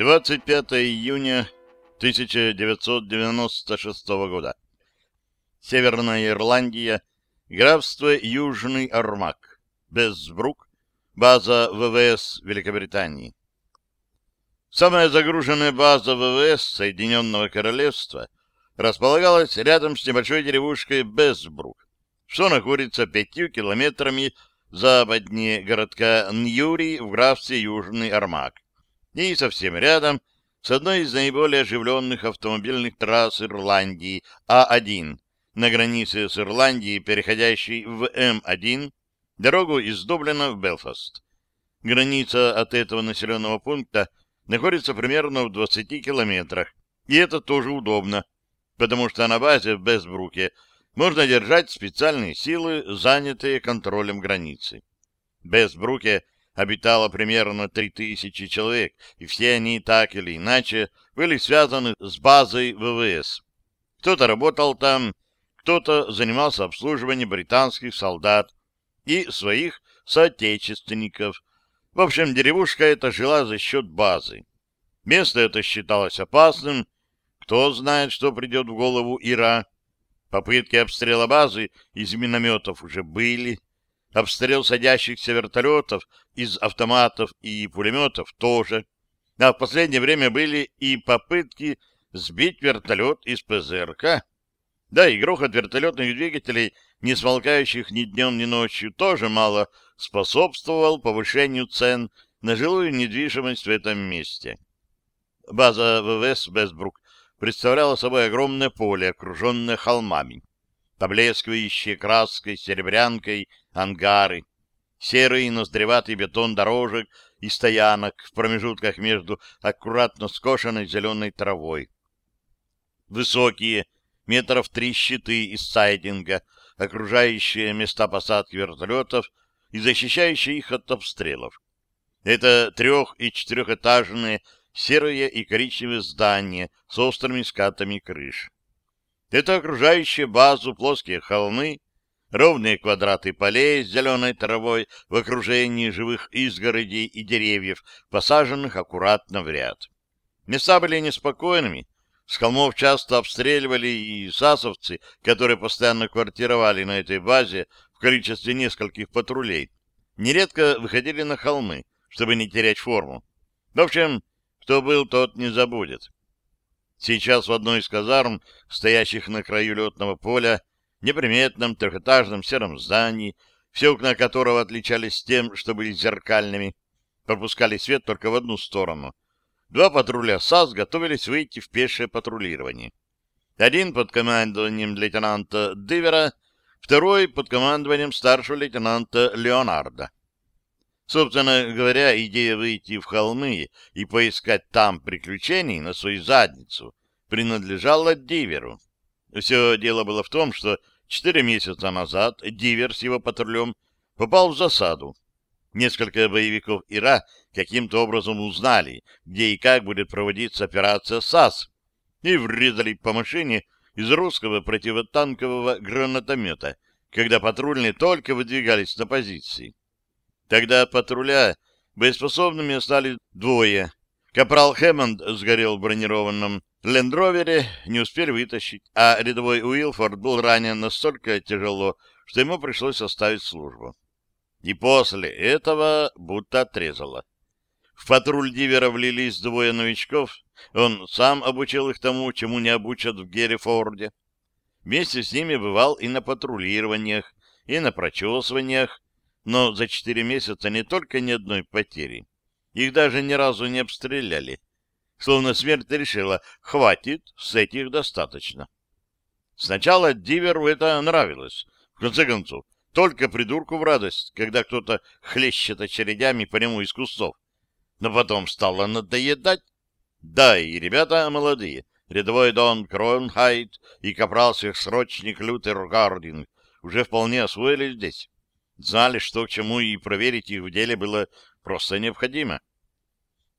25 июня 1996 года. Северная Ирландия, графство Южный Армак, Безбрук, база ВВС Великобритании. Самая загруженная база ВВС Соединенного Королевства располагалась рядом с небольшой деревушкой Безбрук, что находится пятью километрами западнее городка Ньюри в графстве Южный Армак и совсем рядом с одной из наиболее оживленных автомобильных трасс Ирландии А1 на границе с Ирландией, переходящей в М1, дорогу из Дублина в Белфаст. Граница от этого населенного пункта находится примерно в 20 километрах, и это тоже удобно, потому что на базе в Бесбруке можно держать специальные силы, занятые контролем границы. Бесбруке обитало примерно 3000 человек, и все они так или иначе были связаны с базой ВВС. Кто-то работал там, кто-то занимался обслуживанием британских солдат и своих соотечественников. В общем, деревушка эта жила за счет базы. Место это считалось опасным. Кто знает, что придет в голову Ира. Попытки обстрела базы из минометов уже были. Обстрел садящихся вертолетов из автоматов и пулеметов тоже. А в последнее время были и попытки сбить вертолет из ПЗРК. Да, и грохот вертолетных двигателей, не смолкающих ни днем, ни ночью, тоже мало способствовал повышению цен на жилую недвижимость в этом месте. База ВВС Бесбрук представляла собой огромное поле, окруженное холмами поблескивающие краской, серебрянкой ангары, серый ноздреватый бетон дорожек и стоянок в промежутках между аккуратно скошенной зеленой травой. Высокие, метров три щиты из сайдинга, окружающие места посадки вертолетов и защищающие их от обстрелов. Это трех- и четырехэтажные серые и коричневые здания с острыми скатами крыш. Это окружающие базу плоские холмы, ровные квадраты полей с зеленой травой в окружении живых изгородей и деревьев, посаженных аккуратно в ряд. Места были неспокойными, с холмов часто обстреливали и сасовцы, которые постоянно квартировали на этой базе в количестве нескольких патрулей, нередко выходили на холмы, чтобы не терять форму. В общем, кто был, тот не забудет. Сейчас в одной из казарм, стоящих на краю летного поля, неприметном трехэтажном сером здании, все окна которого отличались тем, что были зеркальными, пропускали свет только в одну сторону. Два патруля САС готовились выйти в пешее патрулирование. Один под командованием лейтенанта Дивера, второй под командованием старшего лейтенанта Леонарда. Собственно говоря, идея выйти в холмы и поискать там приключений на свою задницу принадлежала Диверу. Все дело было в том, что четыре месяца назад Дивер с его патрулем попал в засаду. Несколько боевиков Ира каким-то образом узнали, где и как будет проводиться операция САС, и врезали по машине из русского противотанкового гранатомета, когда патрульные только выдвигались на позиции. Тогда от патруля боеспособными остались двое. Капрал Хэммонд сгорел в бронированном лендровере, не успели вытащить, а рядовой Уилфорд был ранен настолько тяжело, что ему пришлось оставить службу. И после этого будто отрезало. В патруль Дивера влились двое новичков. Он сам обучил их тому, чему не обучат в Геррифорде. Вместе с ними бывал и на патрулированиях, и на прочесываниях, но за четыре месяца не только ни одной потери. Их даже ни разу не обстреляли. Словно смерть решила, хватит, с этих достаточно. Сначала Диверу это нравилось. В конце концов, только придурку в радость, когда кто-то хлещет очередями по нему из кустов. Но потом стало надоедать. Да, и ребята молодые, рядовой Дон Кронхайт и капрал-срочник Лютер Гардинг уже вполне освоились здесь знали, что к чему, и проверить их в деле было просто необходимо.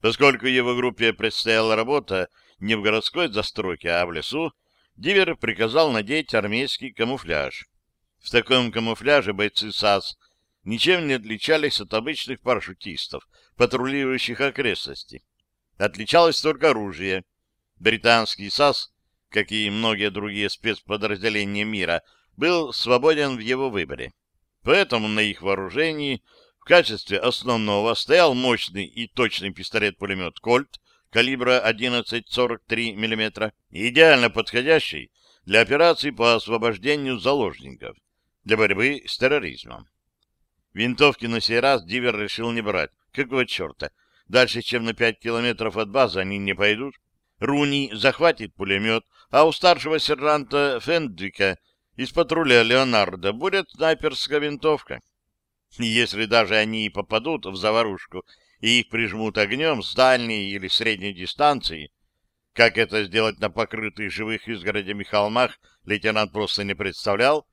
Поскольку его группе предстояла работа не в городской застройке, а в лесу, Дивер приказал надеть армейский камуфляж. В таком камуфляже бойцы САС ничем не отличались от обычных парашютистов, патрулирующих окрестности. Отличалось только оружие. Британский САС, как и многие другие спецподразделения мира, был свободен в его выборе. Поэтому на их вооружении в качестве основного стоял мощный и точный пистолет-пулемет «Кольт» калибра 11,43 мм, идеально подходящий для операций по освобождению заложников, для борьбы с терроризмом. Винтовки на сей раз Дивер решил не брать. Какого черта? Дальше, чем на пять километров от базы, они не пойдут. Руни захватит пулемет, а у старшего сержанта Фендвика из патруля Леонардо будет снайперская винтовка. Если даже они и попадут в заварушку и их прижмут огнем с дальней или средней дистанции, как это сделать на покрытых живых изгородями холмах, лейтенант просто не представлял,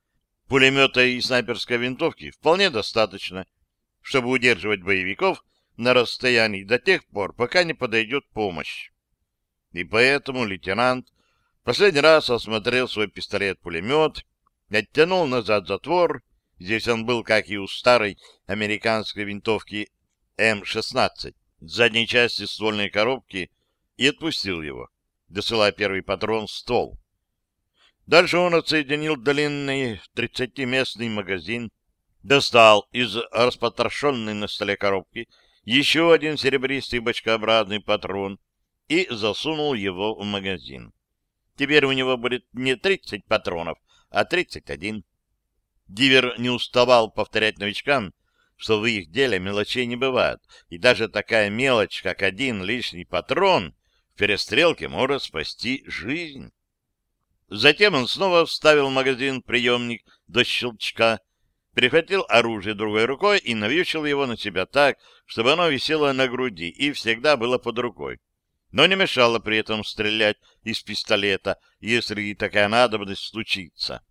пулемета и снайперской винтовки вполне достаточно, чтобы удерживать боевиков на расстоянии до тех пор, пока не подойдет помощь. И поэтому лейтенант последний раз осмотрел свой пистолет-пулемет, оттянул назад затвор, здесь он был, как и у старой американской винтовки М-16, задней части ствольной коробки, и отпустил его, досылая первый патрон в ствол. Дальше он отсоединил длинный 30-местный магазин, достал из распотрошенной на столе коробки еще один серебристый бочкообразный патрон и засунул его в магазин. Теперь у него будет не 30 патронов, а 31. Дивер не уставал повторять новичкам, что в их деле мелочей не бывает, и даже такая мелочь, как один лишний патрон, в перестрелке может спасти жизнь. Затем он снова вставил в магазин приемник до щелчка, перехватил оружие другой рукой и навьючил его на себя так, чтобы оно висело на груди и всегда было под рукой, но не мешало при этом стрелять из пистолета, если и такая надобность случится.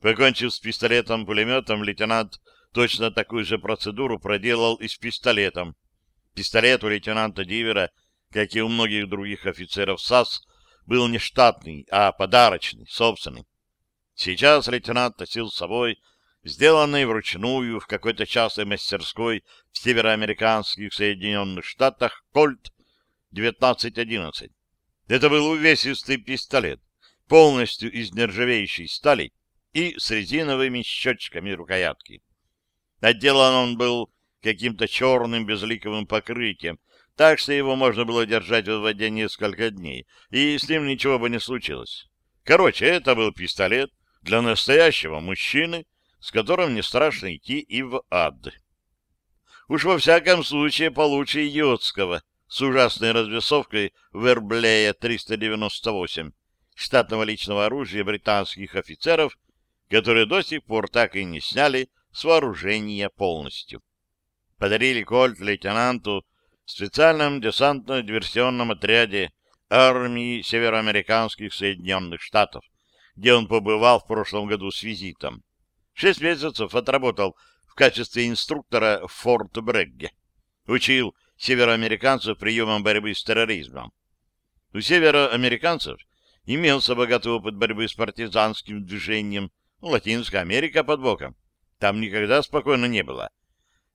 Покончив с пистолетом-пулеметом, лейтенант точно такую же процедуру проделал и с пистолетом. Пистолет у лейтенанта Дивера, как и у многих других офицеров САС, был не штатный, а подарочный, собственный. Сейчас лейтенант носил с собой сделанный вручную в какой-то частной мастерской в североамериканских Соединенных Штатах «Кольт» 1911. Это был увесистый пистолет, полностью из нержавеющей стали и с резиновыми щечками рукоятки. Отделан он был каким-то черным безликовым покрытием, так что его можно было держать в воде несколько дней, и с ним ничего бы не случилось. Короче, это был пистолет для настоящего мужчины, с которым не страшно идти и в ад. Уж во всяком случае получше йодского с ужасной развесовкой Верблея 398, штатного личного оружия британских офицеров, которые до сих пор так и не сняли с вооружения полностью. Подарили кольт лейтенанту специальном десантно-диверсионном отряде армии североамериканских Соединенных Штатов, где он побывал в прошлом году с визитом. Шесть месяцев отработал в качестве инструктора в Форт Брегге. Учил североамериканцев приемам борьбы с терроризмом. У североамериканцев имелся богатый опыт борьбы с партизанским движением, Латинская Америка под боком. Там никогда спокойно не было.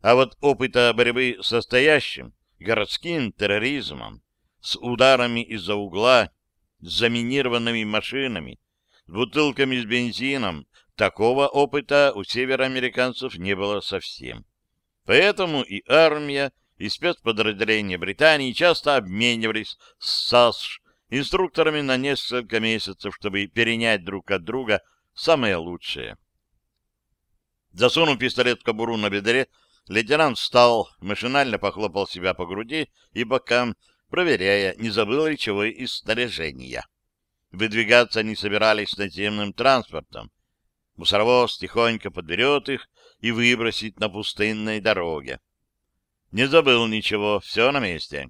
А вот опыта борьбы с настоящим, городским терроризмом, с ударами из-за угла, с заминированными машинами, с бутылками с бензином, такого опыта у североамериканцев не было совсем. Поэтому и армия, и спецподразделения Британии часто обменивались с САСШ инструкторами на несколько месяцев, чтобы перенять друг от друга самое лучшее. Засунув пистолет в кобуру на бедре, Лейтенант встал, машинально похлопал себя по груди и бокам, проверяя, не забыл ли чего из снаряжения. Выдвигаться они собирались наземным транспортом. Мусоровоз тихонько подберет их и выбросит на пустынной дороге. Не забыл ничего, все на месте.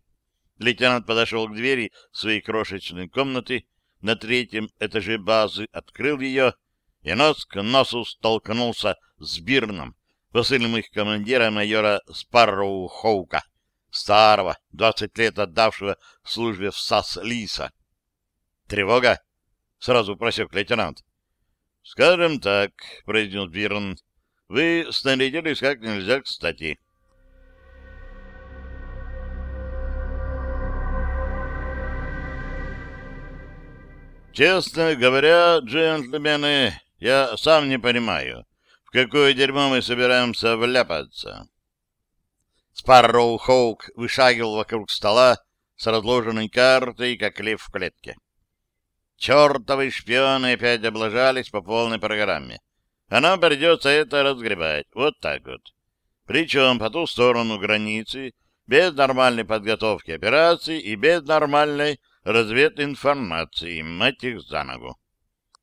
Лейтенант подошел к двери своей крошечной комнаты на третьем этаже базы, открыл ее и нос к носу столкнулся с Бирном, посыльным их командира майора Спарроу Хоука, старого, двадцать лет отдавшего службе в САС Лиса. «Тревога?» — сразу просек лейтенант. «Скажем так», — произнес Бирн, — «вы снарядились как нельзя кстати». Честно говоря, джентльмены, я сам не понимаю, в какое дерьмо мы собираемся вляпаться. Спарроу Хоук вышагивал вокруг стола с разложенной картой, как лев в клетке. Чертовы шпионы опять облажались по полной программе. А нам придется это разгребать. Вот так вот. Причем по ту сторону границы, без нормальной подготовки операций и без нормальной развединформации, мать их за ногу.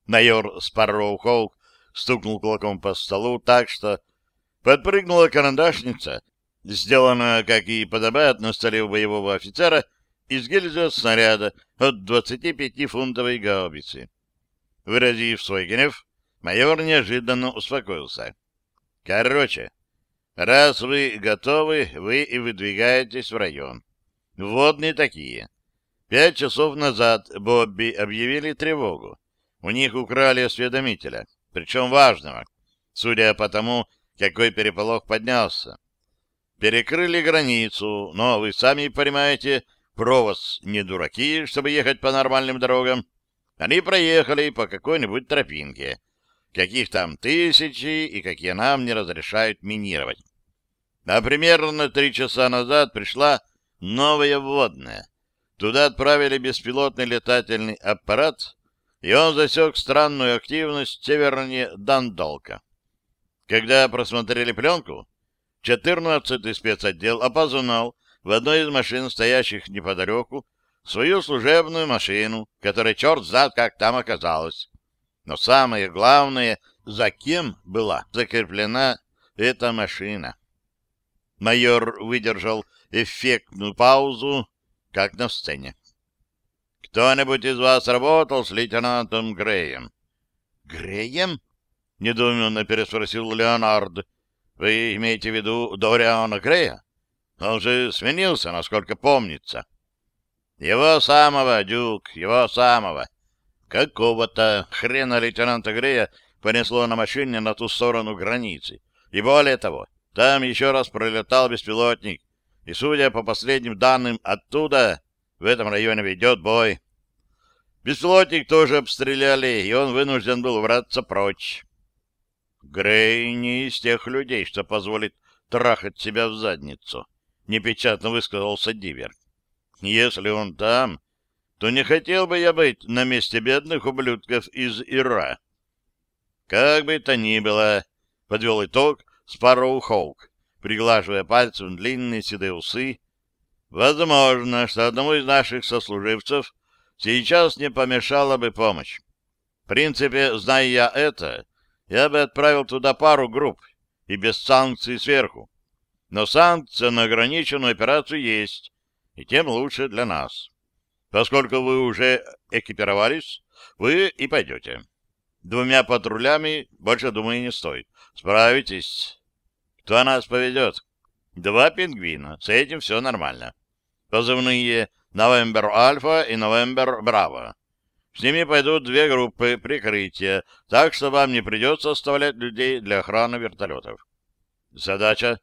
Майор Спарроу Хоук стукнул кулаком по столу так, что подпрыгнула карандашница, сделанная, как и подобает на столе у боевого офицера, из гильзы снаряда от 25-фунтовой гаубицы. Выразив свой гнев, майор неожиданно успокоился. Короче, раз вы готовы, вы и выдвигаетесь в район. Водные такие. Пять часов назад Бобби объявили тревогу. У них украли осведомителя, причем важного, судя по тому, какой переполох поднялся. Перекрыли границу, но вы сами понимаете, Провоз не дураки, чтобы ехать по нормальным дорогам. Они проехали по какой-нибудь тропинке. Каких там тысячи и какие нам не разрешают минировать. А примерно три часа назад пришла новая вводная. Туда отправили беспилотный летательный аппарат, и он засек странную активность севернее Дандолка. Когда просмотрели пленку, 14-й спецотдел опознал в одной из машин, стоящих неподалеку, свою служебную машину, которая черт знает как там оказалась. Но самое главное, за кем была закреплена эта машина. Майор выдержал эффектную паузу, как на сцене. «Кто-нибудь из вас работал с лейтенантом Греем?» «Греем?» — недоуменно переспросил Леонард. «Вы имеете в виду Дориана Грея?» Он же сменился, насколько помнится. Его самого, Дюк, его самого. Какого-то хрена лейтенанта Грея понесло на машине на ту сторону границы. И более того, там еще раз пролетал беспилотник. И, судя по последним данным, оттуда, в этом районе, ведет бой. Беспилотник тоже обстреляли, и он вынужден был враться прочь. Грей не из тех людей, что позволит трахать себя в задницу. — непечатно высказался Дивер. «Если он там, то не хотел бы я быть на месте бедных ублюдков из Ира». «Как бы то ни было», — подвел итог Спарроу Хоук, приглаживая пальцем длинные седые усы. «Возможно, что одному из наших сослуживцев сейчас не помешала бы помощь. В принципе, зная я это, я бы отправил туда пару групп и без санкций сверху. Но санкция на ограниченную операцию есть, и тем лучше для нас. Поскольку вы уже экипировались, вы и пойдете. Двумя патрулями больше, думаю, не стоит. Справитесь. Кто нас поведет? Два пингвина. С этим все нормально. Позывные «Новембер Альфа» и «Новембер Браво». С ними пойдут две группы прикрытия, так что вам не придется оставлять людей для охраны вертолетов. Задача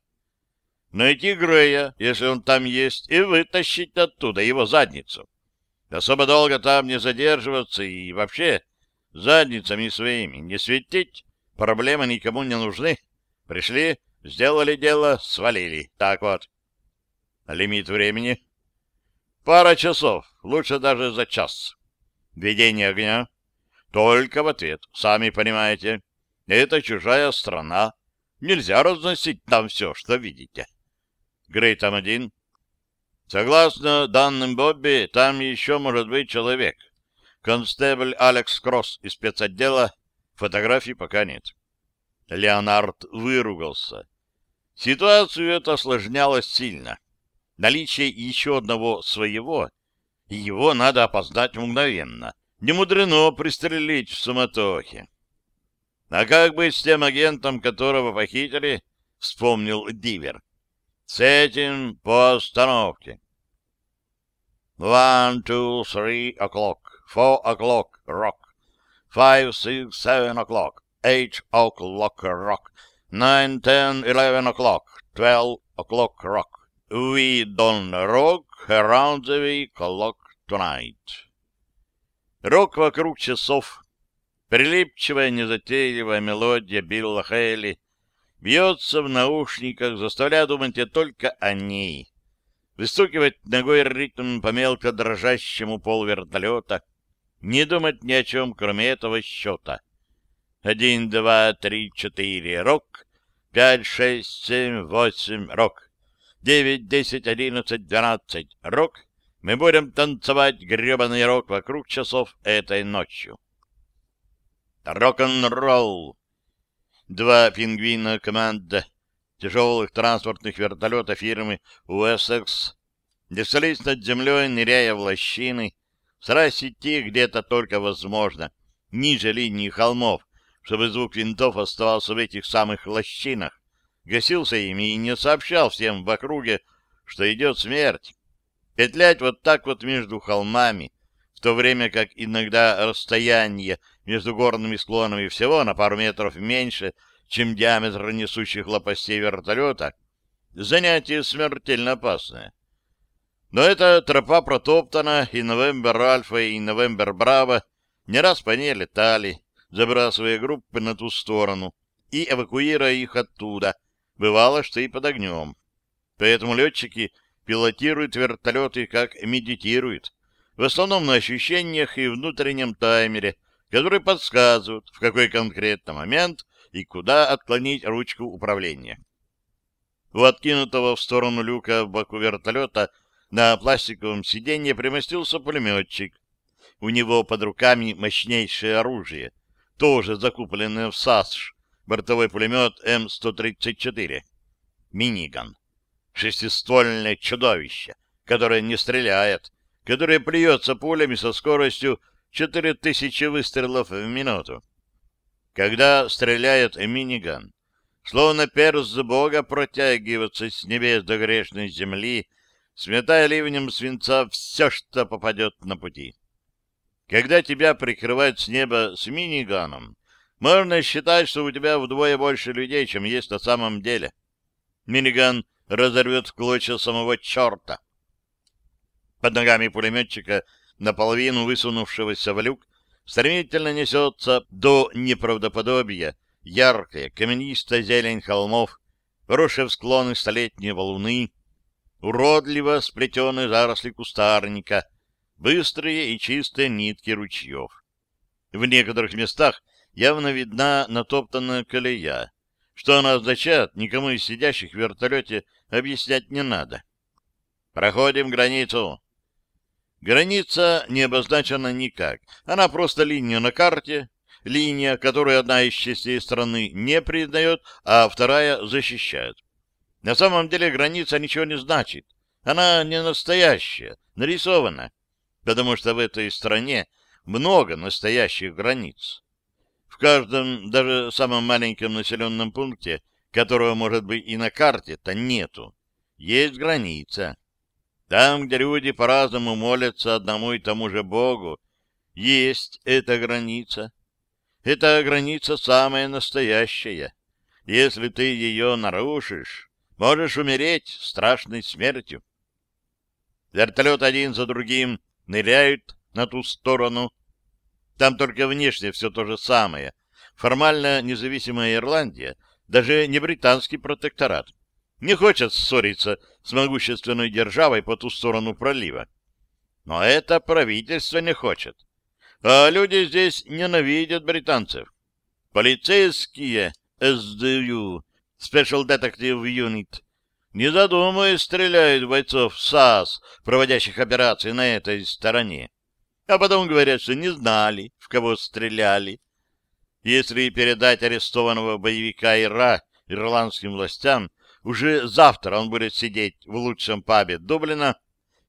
найти Грея, если он там есть, и вытащить оттуда его задницу. Особо долго там не задерживаться и вообще задницами своими не светить. Проблемы никому не нужны. Пришли, сделали дело, свалили. Так вот. Лимит времени? Пара часов, лучше даже за час. Ведение огня? Только в ответ, сами понимаете. Это чужая страна. Нельзя разносить там все, что видите. Грей там один. Согласно данным Бобби, там еще может быть человек. Констебль Алекс Кросс из спецотдела. Фотографий пока нет. Леонард выругался. Ситуацию это осложняло сильно. Наличие еще одного своего, его надо опознать мгновенно. Не мудрено пристрелить в суматохе. А как быть с тем агентом, которого похитили? Вспомнил Дивер. С этим по остановке. One, two, three o'clock, four o'clock, rock. Five, six, seven o'clock, eight o'clock, rock. Nine, ten, eleven o'clock, twelve o'clock, rock. We don't rock around the clock tonight. Рок вокруг часов. Прилипчивая, незатейливая мелодия Билла Хейли бьется в наушниках, заставляя думать только о ней. Выстукивать ногой ритм по мелко дрожащему полу вертолета, не думать ни о чем, кроме этого счета. Один, два, три, четыре, рок. Пять, шесть, семь, восемь, рок. Девять, десять, одиннадцать, двенадцать, рок. Мы будем танцевать гребаный рок вокруг часов этой ночью. Рок-н-ролл. Два пингвина команда тяжелых транспортных вертолетов фирмы USX неслись над землей, ныряя в лощины, стараясь идти где-то только возможно, ниже линии холмов, чтобы звук винтов оставался в этих самых лощинах, гасился ими и не сообщал всем в округе, что идет смерть. Петлять вот так вот между холмами, в то время как иногда расстояние между горными склонами всего на пару метров меньше, чем диаметр несущих лопастей вертолета, занятие смертельно опасное. Но эта тропа протоптана, и Новембер Альфа, и Новембер Браво не раз по ней летали, забрасывая группы на ту сторону и эвакуируя их оттуда. Бывало, что и под огнем. Поэтому летчики пилотируют вертолеты как медитируют, в основном на ощущениях и внутреннем таймере, который подсказывают, в какой конкретно момент и куда отклонить ручку управления. У откинутого в сторону люка в боку вертолета на пластиковом сиденье примостился пулеметчик. У него под руками мощнейшее оружие, тоже закупленное в САСШ, бортовой пулемет М-134. Миниган. Шестиствольное чудовище, которое не стреляет, которое плюется пулями со скоростью 4000 выстрелов в минуту. Когда стреляет миниган, словно перст Бога протягивается с небес до грешной земли, сметая ливнем свинца все, что попадет на пути. Когда тебя прикрывают с неба с миниганом, можно считать, что у тебя вдвое больше людей, чем есть на самом деле. Миниган разорвет в клочья самого черта. Под ногами пулеметчика, наполовину высунувшегося в люк, стремительно несется до неправдоподобия яркая каменистая зелень холмов, поросшие склоны столетние валуны, уродливо сплетенные заросли кустарника, быстрые и чистые нитки ручьев. В некоторых местах явно видна натоптанная колея. Что она означает, никому из сидящих в вертолете объяснять не надо. Проходим границу. Граница не обозначена никак. Она просто линия на карте, линия, которую одна из частей страны не признает, а вторая защищает. На самом деле граница ничего не значит. Она не настоящая, нарисована, потому что в этой стране много настоящих границ. В каждом, даже самом маленьком населенном пункте, которого, может быть, и на карте-то нету, есть граница. Там, где люди по-разному молятся одному и тому же Богу, есть эта граница. Эта граница самая настоящая. Если ты ее нарушишь, можешь умереть страшной смертью. Вертолет один за другим ныряют на ту сторону. Там только внешне все то же самое. Формально независимая Ирландия, даже не британский протекторат, не хочет ссориться с могущественной державой по ту сторону пролива. Но это правительство не хочет. А люди здесь ненавидят британцев. Полицейские SDU, Special Detective Unit, не задумываясь, стреляют бойцов САС, проводящих операции на этой стороне. А потом говорят, что не знали, в кого стреляли. Если передать арестованного боевика Ира ирландским властям, уже завтра он будет сидеть в лучшем пабе Дублина,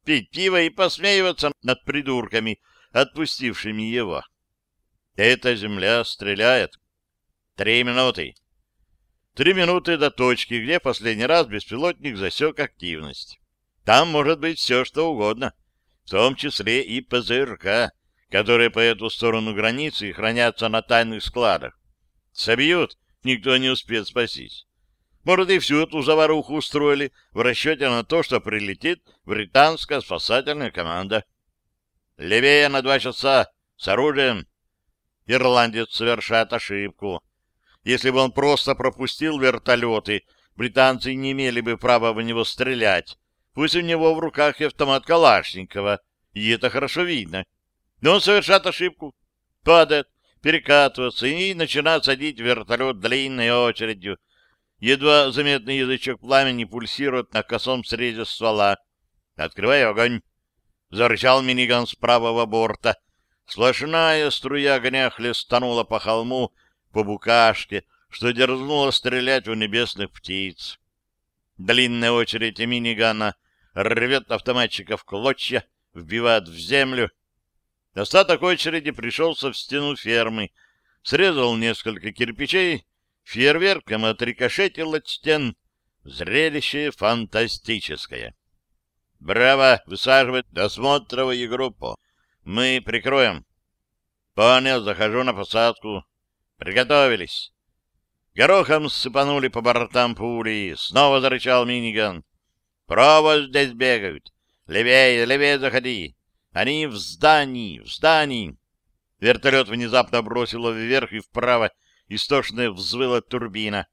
пить пиво и посмеиваться над придурками, отпустившими его. Эта земля стреляет. Три минуты. Три минуты до точки, где последний раз беспилотник засек активность. Там может быть все, что угодно, в том числе и ПЗРК, которые по эту сторону границы хранятся на тайных складах. Собьют, никто не успеет спастись. Может, и всю эту заваруху устроили в расчете на то, что прилетит британская спасательная команда. Левее на два часа. С оружием. Ирландец совершает ошибку. Если бы он просто пропустил вертолеты, британцы не имели бы права в него стрелять. Пусть у него в руках и автомат Калашникова, и это хорошо видно. Но он совершает ошибку. Падает, перекатывается и начинает садить вертолет длинной очередью. Едва заметный язычок пламени пульсирует на косом срезе ствола. «Открывай огонь!» Зарычал миниган с правого борта. Сплошная струя огня хлестанула по холму, по букашке, что дерзнуло стрелять в небесных птиц. Длинная очередь минигана рвет автоматчика в клочья, вбивает в землю. Остаток очереди пришелся в стену фермы, срезал несколько кирпичей, фейерверком отрикошетил от стен. Зрелище фантастическое. Браво! Высаживать досмотровую группу. Мы прикроем. Понял, захожу на посадку. Приготовились. Горохом сыпанули по бортам пули. Снова зарычал миниган. Провод здесь бегают. Левее, левее заходи. Они в здании, в здании. Вертолет внезапно бросило вверх и вправо. Истошно взвыла турбина.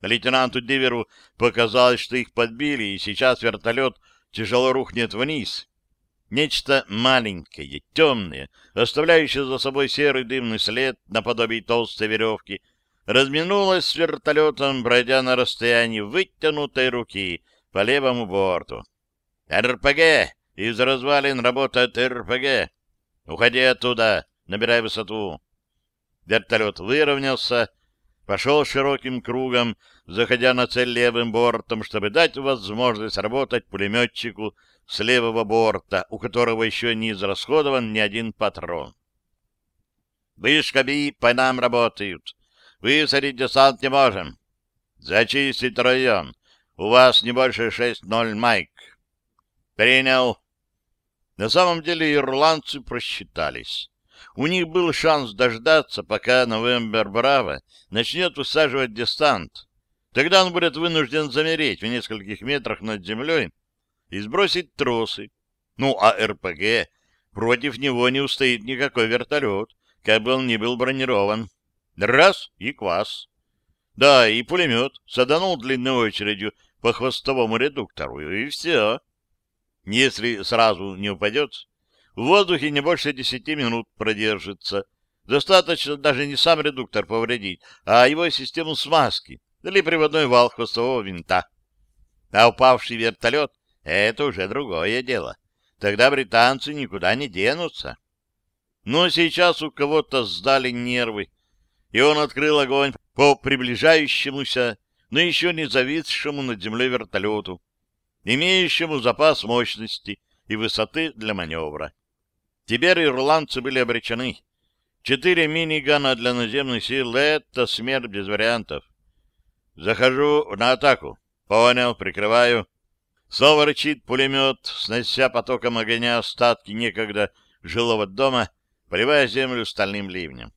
Лейтенанту Диверу показалось, что их подбили, и сейчас вертолет тяжело рухнет вниз. Нечто маленькое, темное, оставляющее за собой серый дымный след наподобие толстой веревки, разминулось с вертолетом, пройдя на расстоянии вытянутой руки по левому борту. «РПГ! Из развалин работает РПГ! Уходи оттуда! Набирай высоту!» Вертолет выровнялся, пошел широким кругом, заходя на цель левым бортом, чтобы дать возможность работать пулеметчику с левого борта, у которого еще не израсходован ни один патрон. «Вышка Би по нам работают. Высадить десант не можем. Зачистить район. У вас не больше 6-0 майк». «Принял». На самом деле ирландцы просчитались. У них был шанс дождаться, пока Новембер Браво начнет высаживать дистант. Тогда он будет вынужден замереть в нескольких метрах над землей и сбросить тросы. Ну, а РПГ против него не устоит никакой вертолет, как бы он ни был бронирован. Раз — и квас. Да, и пулемет саданул длинной очередью по хвостовому редуктору, и все. Если сразу не упадет, в воздухе не больше десяти минут продержится. Достаточно даже не сам редуктор повредить, а его систему смазки или приводной вал хвостового винта. А упавший вертолет — это уже другое дело. Тогда британцы никуда не денутся. Но сейчас у кого-то сдали нервы, и он открыл огонь по приближающемуся, но еще не зависшему над землей вертолету, имеющему запас мощности и высоты для маневра. Теперь ирландцы были обречены. Четыре минигана для наземных сил — это смерть без вариантов. Захожу на атаку. Понял, прикрываю. Снова рычит пулемет, снося потоком огня остатки некогда жилого дома, поливая землю стальным ливнем.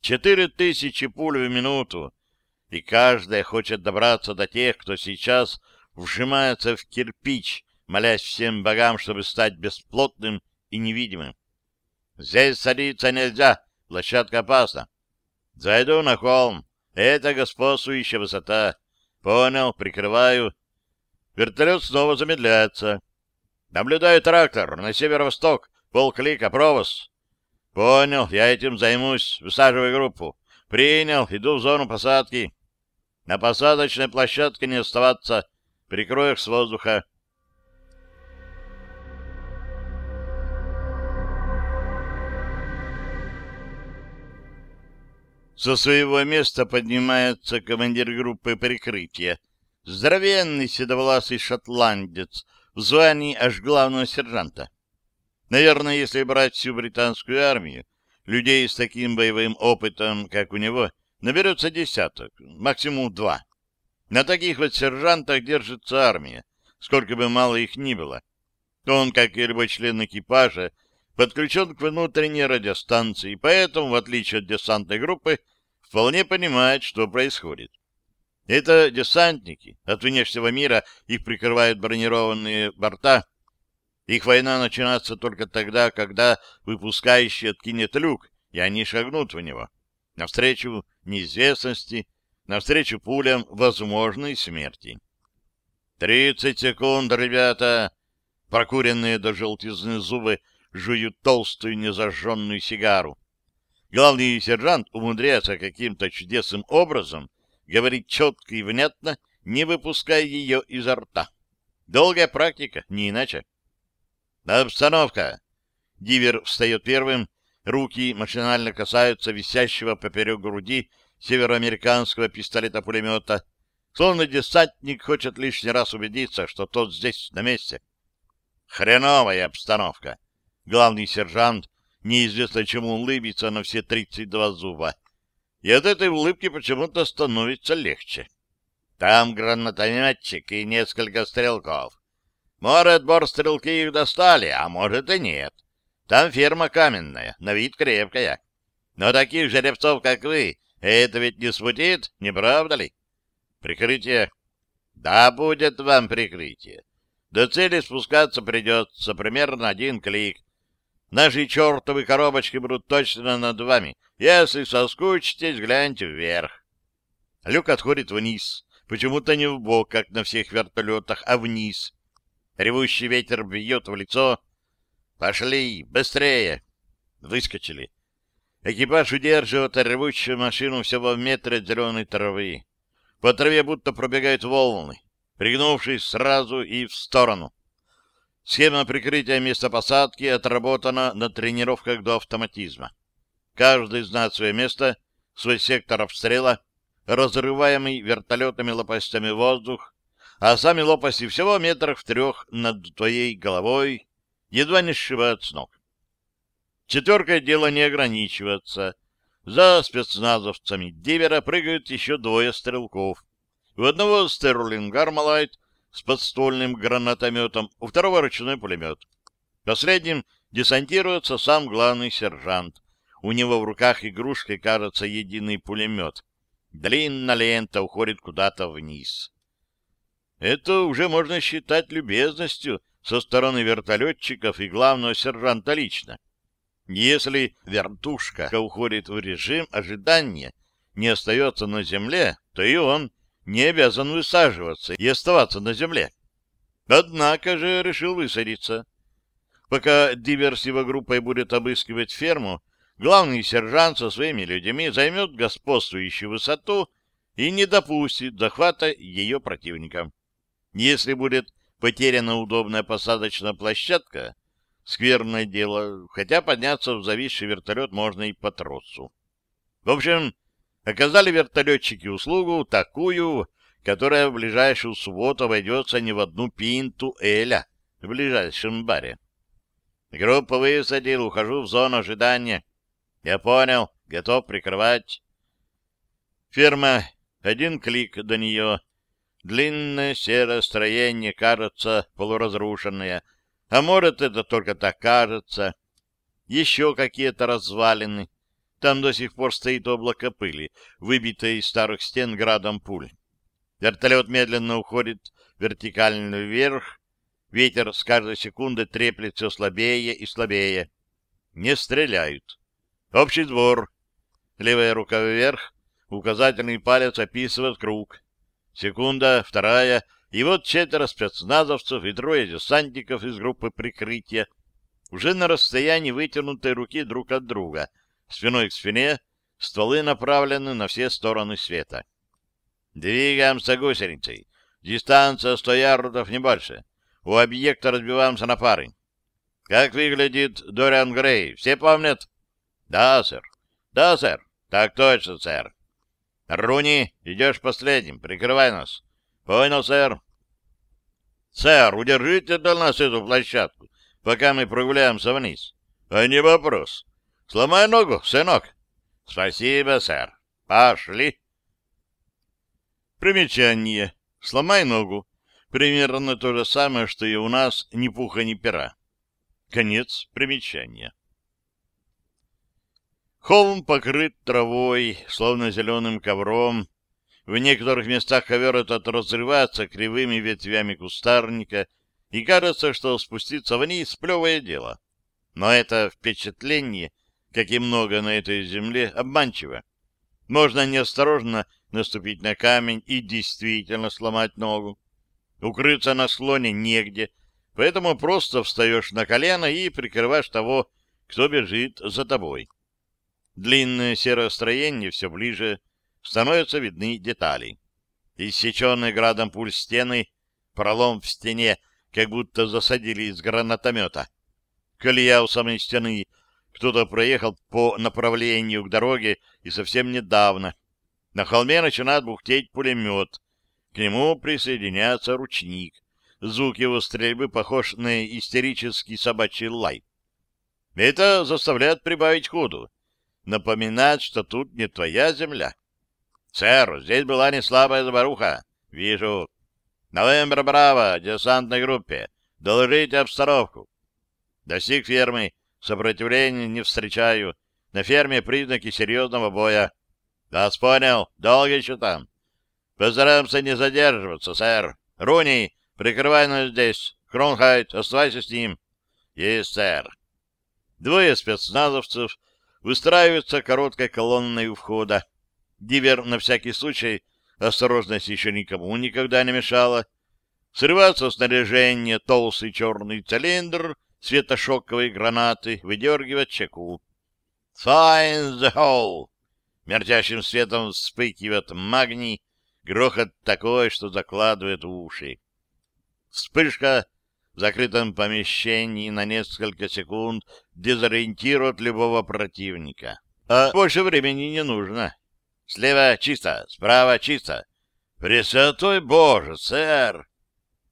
Четыре тысячи пуль в минуту, и каждая хочет добраться до тех, кто сейчас вжимается в кирпич, молясь всем богам, чтобы стать бесплотным и невидимым. Здесь садиться нельзя, площадка опасна. Зайду на холм. Это господствующая высота. Понял, прикрываю. Вертолет снова замедляется. Наблюдаю трактор на северо-восток. Полклика, провоз. Понял, я этим займусь. Высаживай группу. Принял, иду в зону посадки. На посадочной площадке не оставаться. Прикрою их с воздуха. Со своего места поднимается командир группы прикрытия, здоровенный седовласый шотландец в звании аж главного сержанта. Наверное, если брать всю британскую армию, людей с таким боевым опытом, как у него, наберется десяток, максимум два. На таких вот сержантах держится армия, сколько бы мало их ни было. Он, как и любой член экипажа, подключен к внутренней радиостанции, поэтому, в отличие от десантной группы, вполне понимает, что происходит. Это десантники, от внешнего мира их прикрывают бронированные борта. Их война начинается только тогда, когда выпускающий откинет люк, и они шагнут в него. Навстречу неизвестности, навстречу пулям возможной смерти. «Тридцать секунд, ребята!» Прокуренные до желтизны зубы жуют толстую незажженную сигару. Главный сержант умудряется каким-то чудесным образом говорить четко и внятно, не выпуская ее изо рта. Долгая практика, не иначе. Обстановка. Дивер встает первым, руки машинально касаются висящего поперек груди североамериканского пистолета-пулемета, словно десантник хочет лишний раз убедиться, что тот здесь, на месте. Хреновая обстановка. Главный сержант неизвестно чему улыбится на все тридцать два зуба. И от этой улыбки почему-то становится легче. Там гранатометчик и несколько стрелков. Может, борстрелки их достали, а может и нет. Там ферма каменная, на вид крепкая. Но таких жеребцов, как вы, это ведь не смутит, не правда ли? Прикрытие. Да будет вам прикрытие. До цели спускаться придется примерно один клик. Наши чертовы коробочки будут точно над вами. Если соскучитесь, гляньте вверх. Люк отходит вниз. Почему-то не в бок, как на всех вертолетах, а вниз. Ревущий ветер бьет в лицо. «Пошли! Быстрее!» Выскочили. Экипаж удерживает ревущую машину всего в метре от зеленой травы. По траве будто пробегают волны, пригнувшись сразу и в сторону. Схема прикрытия места посадки отработана на тренировках до автоматизма. Каждый знает свое место, свой сектор обстрела, разрываемый вертолетными лопастями воздух, а сами лопасти всего метрах в трех над твоей головой едва не сшибают с ног. Четверкой дело не ограничивается. За спецназовцами Дивера прыгают еще двое стрелков. У одного Стерлинг Армалайт с подствольным гранатометом, у второго ручной пулемет. Последним десантируется сам главный сержант. У него в руках игрушкой кажется единый пулемет — Длинная лента уходит куда-то вниз. Это уже можно считать любезностью со стороны вертолетчиков и главного сержанта лично. Если вертушка уходит в режим ожидания, не остается на земле, то и он не обязан высаживаться и оставаться на земле. Однако же решил высадиться. Пока Дивер с его группой будет обыскивать ферму, главный сержант со своими людьми займет господствующую высоту и не допустит захвата ее противника. Если будет потеряна удобная посадочная площадка, скверное дело, хотя подняться в зависший вертолет можно и по тросу. В общем, оказали вертолетчики услугу такую, которая в ближайшую субботу обойдется не в одну пинту Эля в ближайшем баре. Группу высадил, ухожу в зону ожидания. Я понял, готов прикрывать. Ферма, один клик до нее. Длинное серое строение, кажется, полуразрушенное. А может, это только так кажется. Еще какие-то развалины. Там до сих пор стоит облако пыли, выбитое из старых стен градом пуль. Вертолет медленно уходит вертикально вверх. Ветер с каждой секунды треплет все слабее и слабее. Не стреляют. Общий двор. Левая рука вверх, указательный палец описывает круг. Секунда, вторая, и вот четверо спецназовцев и трое десантников из группы прикрытия уже на расстоянии вытянутой руки друг от друга, спиной к спине, стволы направлены на все стороны света. Двигаемся гусеницей. Дистанция сто ярдов, не больше. У объекта разбиваемся на пары. Как выглядит Дориан Грей? Все помнят? Да, сэр. Да, сэр. Так точно, сэр. Руни, идешь последним. Прикрывай нас. Понял, сэр. Сэр, удержите для нас эту площадку, пока мы прогуляемся вниз. А не вопрос. Сломай ногу, сынок. Спасибо, сэр. Пошли. Примечание. Сломай ногу. Примерно то же самое, что и у нас ни пуха, ни пера. Конец примечания. Холм покрыт травой, словно зеленым ковром. В некоторых местах ковер этот разрывается кривыми ветвями кустарника и кажется, что спуститься вниз — плевое дело. Но это впечатление, как и много на этой земле, обманчиво. Можно неосторожно наступить на камень и действительно сломать ногу. Укрыться на склоне негде, поэтому просто встаешь на колено и прикрываешь того, кто бежит за тобой. Длинное серое строение все ближе, становятся видны детали. Иссеченные градом пуль стены, пролом в стене, как будто засадили из гранатомета. Колея у самой стены, кто-то проехал по направлению к дороге и совсем недавно. На холме начинает бухтеть пулемет. К нему присоединяется ручник. Звук его стрельбы похож на истерический собачий лай. Это заставляет прибавить ходу. Напоминает, что тут не твоя земля. Сэр, здесь была не слабая забаруха. Вижу. Новембр Браво, десантной группе. Доложите обстановку. Достиг фермы. Сопротивления не встречаю. На ферме признаки серьезного боя. Вас понял. Долго еще там? Постараемся не задерживаться, сэр. Руни, прикрывай нас здесь. Кронхайт, оставайся с ним. Есть, сэр. Двое спецназовцев выстраиваются короткой колонной у входа. Дивер на всякий случай, осторожность еще никому никогда не мешала. Срывается снаряжение толстый черный цилиндр, светошоковые гранаты, выдергивает чеку. «Find the hole!» Мерцящим светом вспыхивает магний, грохот такой, что закладывает уши. Вспышка в закрытом помещении на несколько секунд дезориентирует любого противника. А больше времени не нужно. Слева чисто, справа чисто. Пресвятой Боже, сэр!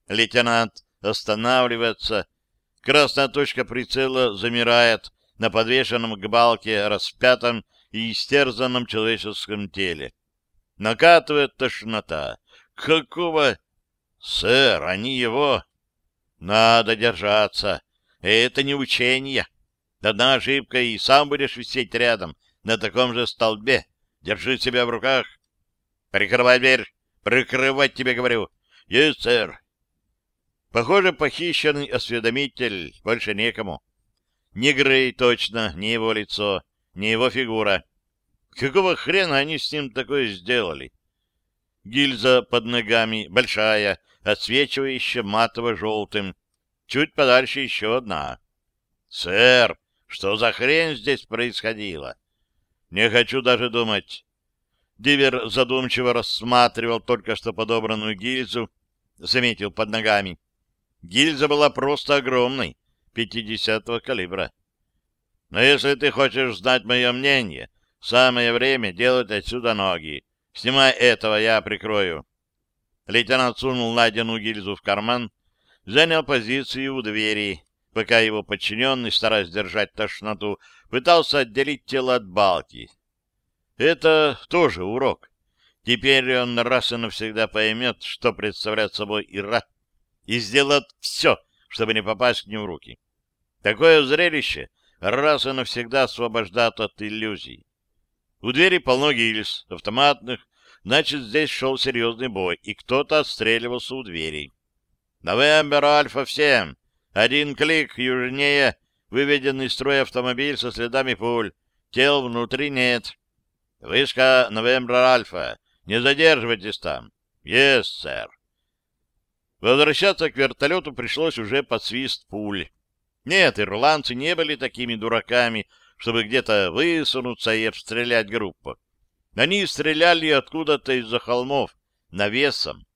Лейтенант останавливается. Красная точка прицела замирает на подвешенном к балке распятом и истерзанном человеческом теле. Накатывает тошнота. Какого... Сэр, они его... Надо держаться. Это не учение. Одна ошибка, и сам будешь висеть рядом, на таком же столбе. Держи себя в руках. Прикрывай дверь. Прикрывать тебе, говорю. Есть, сэр. Похоже, похищенный осведомитель. Больше некому. Не Грей точно, не его лицо не его фигура. Какого хрена они с ним такое сделали? Гильза под ногами, большая, отсвечивающая матово-желтым. Чуть подальше еще одна. «Сэр, что за хрень здесь происходила?» «Не хочу даже думать». Дивер задумчиво рассматривал только что подобранную гильзу, заметил под ногами. Гильза была просто огромной, пятидесятого калибра. Но если ты хочешь знать мое мнение, самое время делать отсюда ноги. Снимай этого, я прикрою. Лейтенант сунул найденную гильзу в карман, занял позицию у двери, пока его подчиненный, стараясь держать тошноту, пытался отделить тело от балки. Это тоже урок. Теперь он раз и навсегда поймет, что представляет собой Ира, и сделает все, чтобы не попасть к ним в руки. Такое зрелище раз и навсегда освобождает от иллюзий. У двери полно гильз, автоматных, значит, здесь шел серьезный бой, и кто-то отстреливался у двери. Новембер Альфа всем! Один клик южнее, выведенный из строя автомобиль со следами пуль. Тел внутри нет. Вышка Новембер Альфа. Не задерживайтесь там. Есть, yes, сэр. Возвращаться к вертолету пришлось уже под свист пуль. Нет, ирландцы не были такими дураками, чтобы где-то высунуться и обстрелять группу. Они стреляли откуда-то из-за холмов, навесом.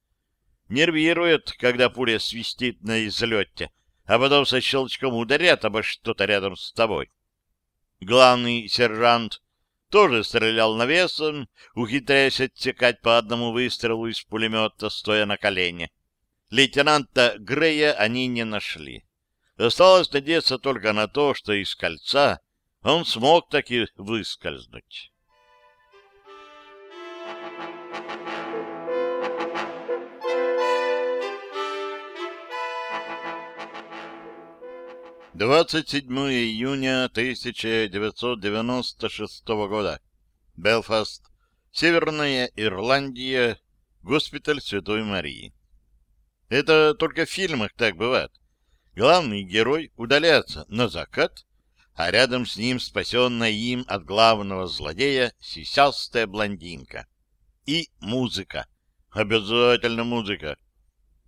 Нервирует, когда пуля свистит на излете, а потом со щелчком ударят обо что-то рядом с тобой. Главный сержант тоже стрелял навесом, ухитряясь отсекать по одному выстрелу из пулемета, стоя на колене. Лейтенанта Грея они не нашли. Осталось надеяться только на то, что из кольца он смог таки выскользнуть. Двадцать седьмое июня 1996 года. Белфаст, Северная Ирландия, госпиталь Святой Марии. Это только в фильмах так бывает. Главный герой удаляется на закат, а рядом с ним спасенная им от главного злодея сисястая блондинка. И музыка. Обязательно музыка.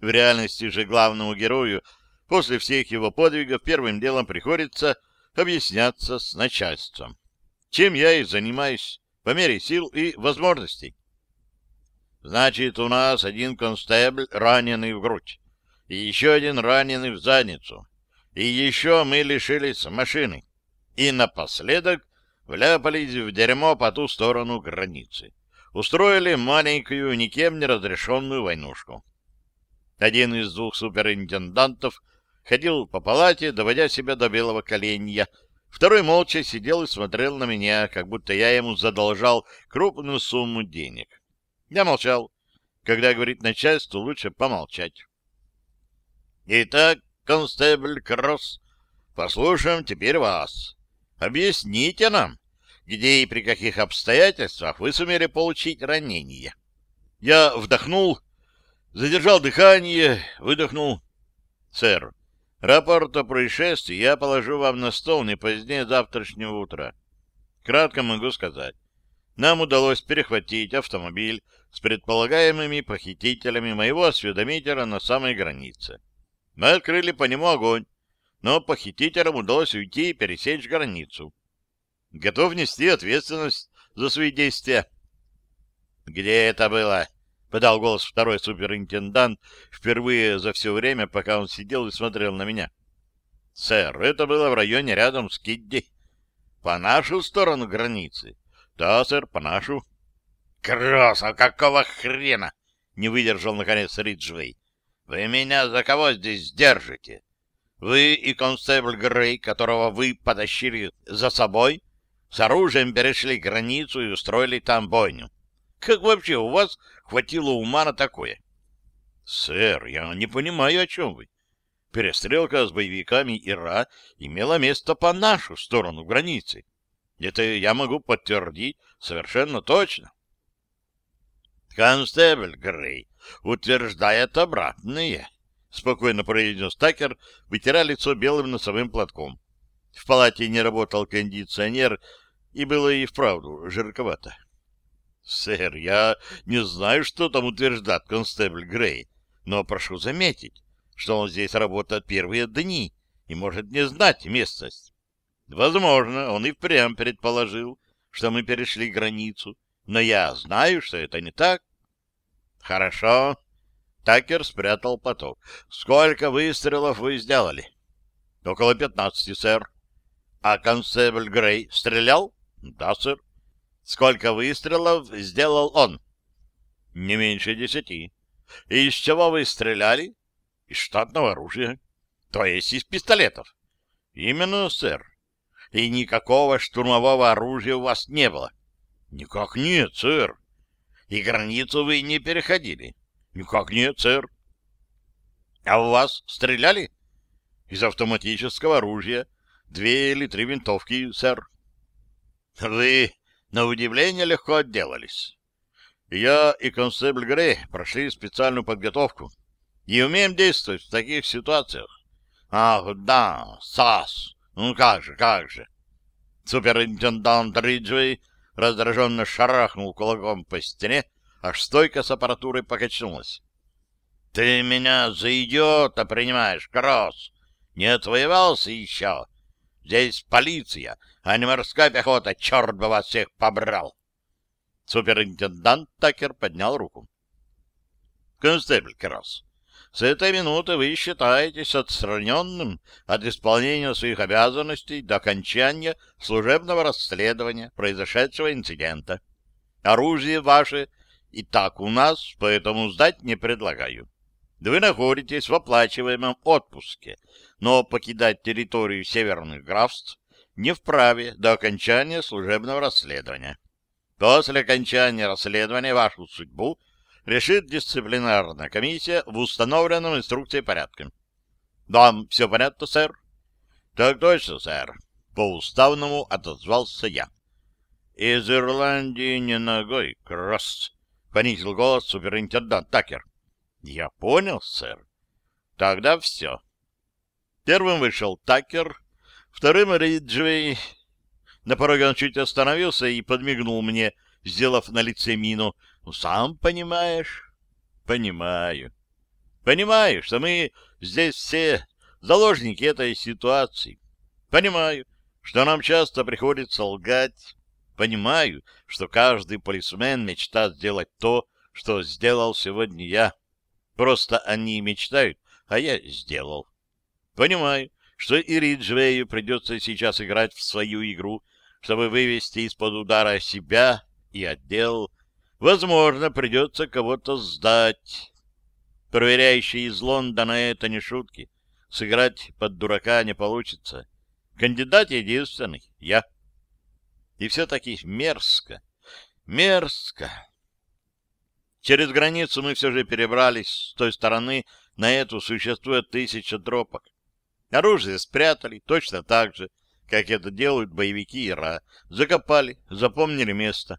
В реальности же главному герою после всех его подвигов первым делом приходится объясняться с начальством. Чем я и занимаюсь по мере сил и возможностей. Значит, у нас один констебль раненый в грудь, и еще один раненый в задницу, и еще мы лишились машины, и напоследок вляпались в дерьмо по ту сторону границы. Устроили маленькую, никем не разрешенную войнушку. Один из двух суперинтендантов ходил по палате, доводя себя до белого коленя, Второй молча сидел и смотрел на меня, как будто я ему задолжал крупную сумму денег. Я молчал. Когда говорит начальство, лучше помолчать. Итак, констебль Кросс, послушаем теперь вас. Объясните нам, где и при каких обстоятельствах вы сумели получить ранение. Я вдохнул, задержал дыхание, выдохнул. Сэр, рапорт о происшествии я положу вам на стол не позднее завтрашнего утра. Кратко могу сказать. Нам удалось перехватить автомобиль с предполагаемыми похитителями моего осведомителя на самой границе. Мы открыли по нему огонь, но похитителям удалось уйти и пересечь границу. Готов нести ответственность за свои действия. «Где это было?» — подал голос второй суперинтендант впервые за все время, пока он сидел и смотрел на меня. «Сэр, это было в районе рядом с Кидди. По нашу сторону границы. Да, сэр, по нашу». «Кросс, а какого хрена?» — не выдержал, наконец, Риджвей. «Вы меня за кого здесь держите? Вы и констебль Грей, которого вы потащили за собой, с оружием перешли границу и устроили там бойню. Как вообще у вас хватило ума на такое?» «Сэр, я не понимаю, о чем вы. Перестрелка с боевиками Ира имела место по нашу сторону границы. Это я могу подтвердить совершенно точно. «Констебль Грей утверждает обратное», — спокойно произнес Такер, вытирая лицо белым носовым платком. В палате не работал кондиционер, и было и вправду жарковато. «Сэр, я не знаю, что там утверждает констебль Грей, но прошу заметить, что он здесь работает первые дни и может не знать местность. Возможно, он и впрямь предположил, что мы перешли границу, но я знаю, что это не так. Хорошо. Такер спрятал поток. Сколько выстрелов вы сделали? Около пятнадцати, сэр. А констебль Грей стрелял? Да, сэр. Сколько выстрелов сделал он? Не меньше десяти. И из чего вы стреляли? Из штатного оружия. То есть из пистолетов. Именно, сэр. И никакого штурмового оружия у вас не было. Никак нет, сэр. И границу вы не переходили. Никак нет, сэр. А у вас стреляли? Из автоматического оружия. Две или три винтовки, сэр. Вы, на удивление, легко отделались. Я и констебль Грей прошли специальную подготовку и умеем действовать в таких ситуациях. Ах, да, САС. Ну как же, как же. Суперинтендант Риджвей раздраженно шарахнул кулаком по стене, аж стойка с аппаратурой покачнулась. — Ты меня за идиота принимаешь, Кросс? Не отвоевался еще? Здесь полиция, а не морская пехота, черт бы вас всех побрал! Суперинтендант Такер поднял руку. — Констебль Кросс, с этой минуты вы считаетесь отстраненным от исполнения своих обязанностей до окончания служебного расследования произошедшего инцидента. Оружие ваше и так у нас, поэтому сдать не предлагаю. Вы находитесь в оплачиваемом отпуске, но покидать территорию северных графств не вправе до окончания служебного расследования. После окончания расследования вашу судьбу решит дисциплинарная комиссия в установленном инструкции порядке. Вам все понятно, сэр? Так точно, сэр. По уставному отозвался я. Из Ирландии не ногой, Кросс, понизил голос суперинтендант Такер. Я понял, сэр. Тогда все. Первым вышел Такер, вторым — Риджвей. На пороге он чуть остановился и подмигнул мне, сделав на лице мину. «Ну, сам понимаешь?» «Понимаю. Понимаю, что мы здесь все заложники этой ситуации. Понимаю, что нам часто приходится лгать. Понимаю, что каждый полисмен мечтает сделать то, что сделал сегодня я. Просто они мечтают, а я сделал. Понимаю, что и Риджвею придется сейчас играть в свою игру, чтобы вывести из-под удара себя и отдел. Возможно, придется кого-то сдать. Проверяющий из Лондона это не шутки. Сыграть под дурака не получится. Кандидат единственный — я. И все-таки мерзко, мерзко. Через границу мы все же перебрались с той стороны, на эту существует тысяча тропок. Оружие спрятали точно так же, как это делают боевики Ира. Закопали, запомнили место.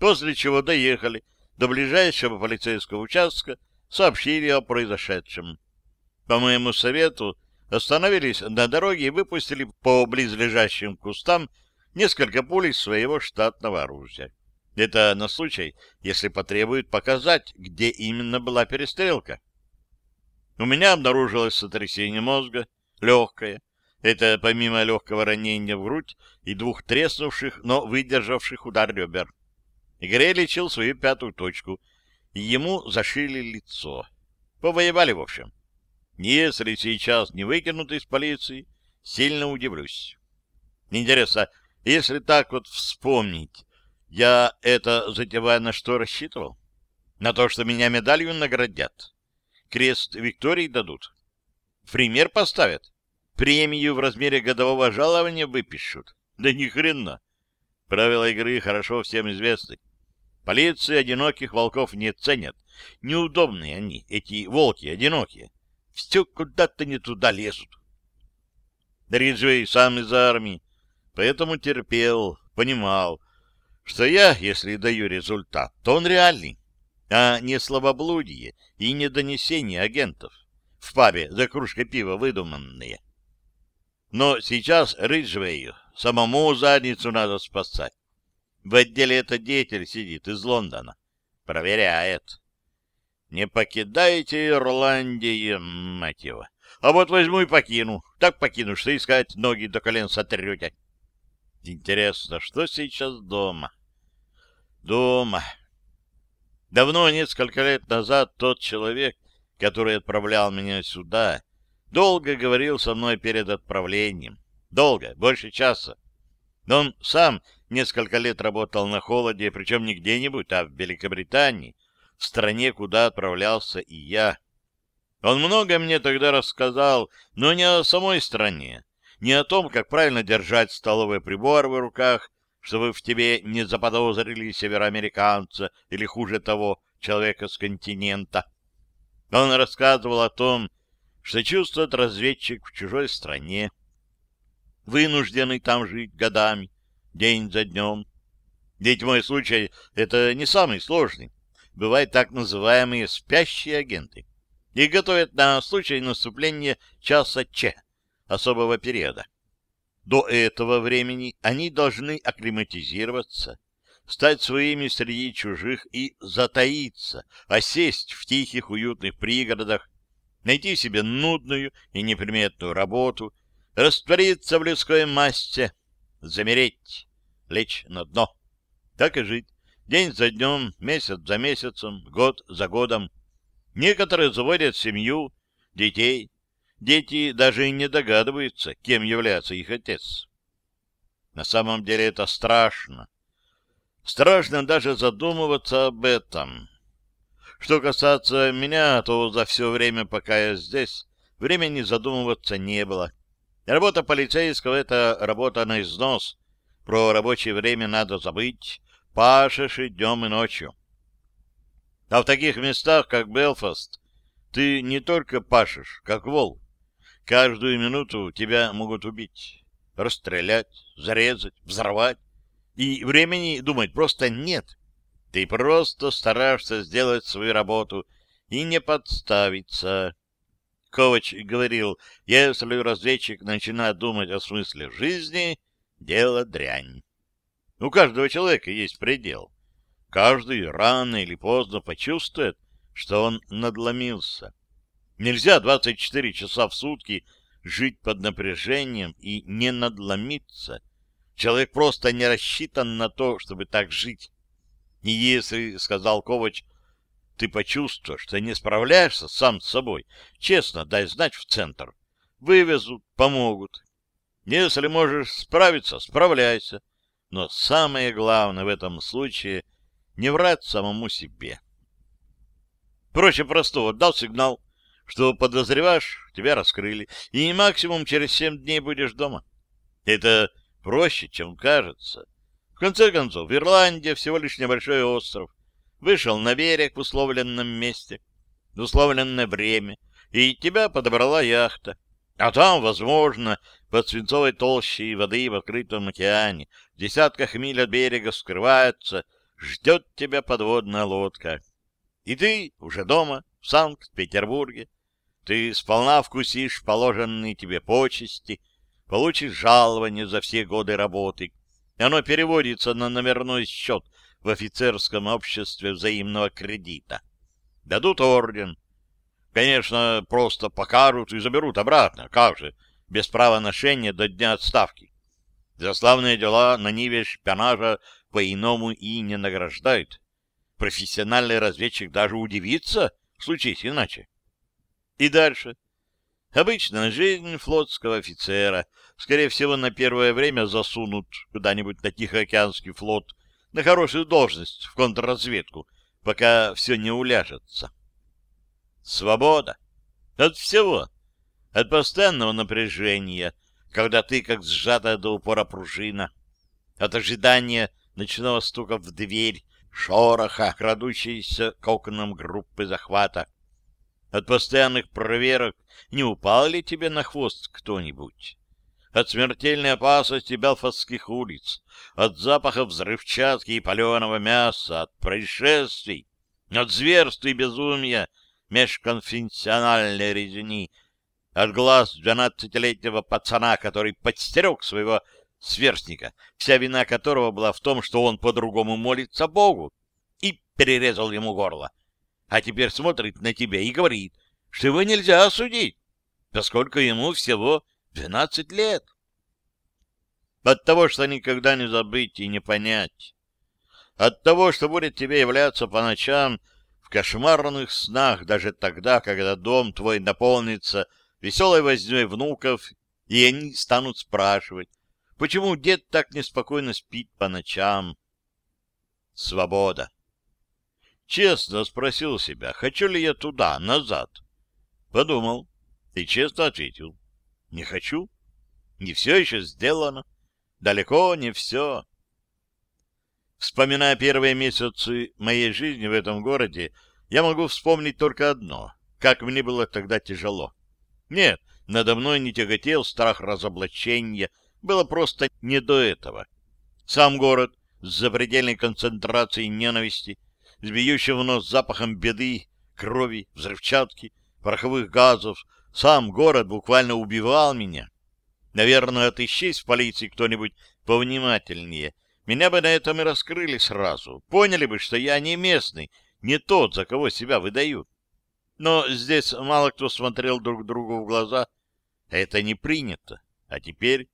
После чего доехали до ближайшего полицейского участка, сообщили о произошедшем. По моему совету остановились на дороге и выпустили по близлежащим кустам несколько пулей своего штатного оружия. Это на случай, если потребует показать, где именно была перестрелка. У меня обнаружилось сотрясение мозга, легкое. Это помимо легкого ранения в грудь и двух треснувших, но выдержавших удар ребер. Игорь лечил свою пятую точку, и ему зашили лицо. Повоевали, в общем. Если сейчас не выкинут из полиции, сильно удивлюсь. Интересно, если так вот вспомнить, я это затевая на что рассчитывал? На то, что меня медалью наградят. Крест Виктории дадут. Пример поставят. Премию в размере годового жалования выпишут. Да ни хрена. Правила игры хорошо всем известны. Полиции одиноких волков не ценят. Неудобные они, эти волки одинокие. Все куда-то не туда лезут. Риджвей сам из армии, поэтому терпел, понимал, что я, если даю результат, то он реальный, а не слабоблудие и не донесение агентов. В пабе за кружкой пива выдуманные. Но сейчас Риджвею самому задницу надо спасать. В отделе этот деятель сидит из Лондона. Проверяет. Не покидайте Ирландию, мать его. А вот возьму и покину. Так покину, что искать ноги до колен сотрете. Интересно, что сейчас дома? Дома. Давно, несколько лет назад, тот человек, который отправлял меня сюда, долго говорил со мной перед отправлением. Долго, больше часа. Он сам несколько лет работал на холоде, причем не где-нибудь, а в Великобритании, в стране, куда отправлялся и я. Он много мне тогда рассказал, но не о самой стране, не о том, как правильно держать столовый прибор в руках, чтобы в тебе не заподозрили североамериканца или, хуже того, человека с континента. Он рассказывал о том, что чувствует разведчик в чужой стране, вынужденный там жить годами, день за днем. Ведь мой случай — это не самый сложный. Бывают так называемые спящие агенты. Их готовят на случай наступления часа Ч, особого периода. До этого времени они должны акклиматизироваться, стать своими среди чужих и затаиться, осесть в тихих уютных пригородах, найти себе нудную и неприметную работу, раствориться в людской массе, замереть, лечь на дно. Так и жить, день за днем, месяц за месяцем, год за годом. Некоторые заводят семью, детей. Дети даже и не догадываются, кем является их отец. На самом деле это страшно. Страшно даже задумываться об этом. Что касается меня, то за все время, пока я здесь, времени задумываться не было. Работа полицейского — это работа на износ. Про рабочее время надо забыть. Пашешь и днем, и ночью. А в таких местах, как Белфаст, ты не только пашешь, как вол. Каждую минуту тебя могут убить, расстрелять, зарезать, взорвать. И времени думать просто нет. Ты просто стараешься сделать свою работу и не подставиться. Ковач говорил, если разведчик начинает думать о смысле жизни, дело дрянь. У каждого человека есть предел. Каждый рано или поздно почувствует, что он надломился. Нельзя 24 часа в сутки жить под напряжением и не надломиться. Человек просто не рассчитан на то, чтобы так жить. И если, — сказал Ковач, — ты почувствуешь, что не справляешься сам с собой, честно дай знать в центр. Вывезут, помогут. Если можешь справиться, справляйся. Но самое главное в этом случае — не врать самому себе. Проще простого. Дал сигнал, что подозреваешь, тебя раскрыли, и максимум через семь дней будешь дома. Это проще, чем кажется. В конце концов, Ирландия всего лишь небольшой остров. Вышел на берег в условленном месте, в условленное время, и тебя подобрала яхта. А там, возможно, под свинцовой толщей воды в открытом океане, в десятках миль от берега скрывается, ждет тебя подводная лодка. И ты уже дома, в Санкт-Петербурге. Ты сполна вкусишь положенные тебе почести, получишь жалование за все годы работы, оно переводится на номерной счет в офицерском обществе взаимного кредита. Дадут орден. Конечно, просто покажут и заберут обратно. Как же? Без права ношения до дня отставки. За славные дела на ниве шпионажа по-иному и не награждают. Профессиональный разведчик даже удивится, случись иначе. И дальше. Обычная жизнь флотского офицера. Скорее всего, на первое время засунут куда-нибудь на Тихоокеанский флот на хорошую должность в контрразведку, пока все не уляжется. Свобода. От всего. От постоянного напряжения, когда ты как сжатая до упора пружина. От ожидания ночного стука в дверь, шороха, крадущейся к окнам группы захвата от постоянных проверок, не упал ли тебе на хвост кто-нибудь. От смертельной опасности Белфастских улиц, от запаха взрывчатки и паленого мяса, от происшествий, от зверств и безумия межконфессиональной резни, от глаз двенадцатилетнего пацана, который подстерег своего сверстника, вся вина которого была в том, что он по-другому молится Богу, и перерезал ему горло. А теперь смотрит на тебя и говорит, что его нельзя осудить, поскольку ему всего 12 лет. От того, что никогда не забыть и не понять. От того, что будет тебе являться по ночам в кошмарных снах даже тогда, когда дом твой наполнится веселой возней внуков, и они станут спрашивать, почему дед так неспокойно спит по ночам. Свобода. Честно спросил себя, хочу ли я туда, назад. Подумал и честно ответил. Не хочу. Не все еще сделано. Далеко не все. Вспоминая первые месяцы моей жизни в этом городе, я могу вспомнить только одно. Как мне было тогда тяжело. Нет, надо мной не тяготел страх разоблачения. Было просто не до этого. Сам город с запредельной концентрацией ненависти — с бьющим в нос запахом беды, крови, взрывчатки, пороховых газов. Сам город буквально убивал меня. Наверное, отыщись в полиции кто-нибудь повнимательнее. Меня бы на этом и раскрыли сразу. Поняли бы, что я не местный, не тот, за кого себя выдают. Но здесь мало кто смотрел друг другу в глаза. Это не принято. А теперь...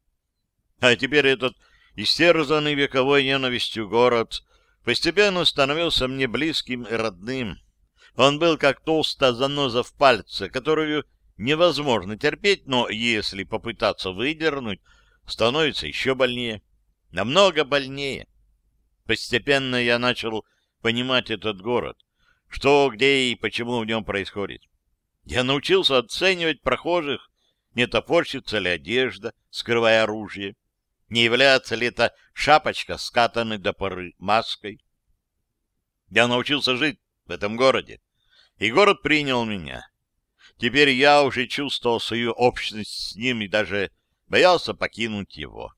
А теперь этот истерзанный вековой ненавистью город постепенно становился мне близким и родным. Он был как толстая заноза в пальце, которую невозможно терпеть, но если попытаться выдернуть, становится еще больнее. Намного больнее. Постепенно я начал понимать этот город, что, где и почему в нем происходит. Я научился оценивать прохожих, не топорщится ли одежда, скрывая оружие, не является ли это шапочка, скатанной до поры маской. Я научился жить в этом городе, и город принял меня. Теперь я уже чувствовал свою общность с ним и даже боялся покинуть его.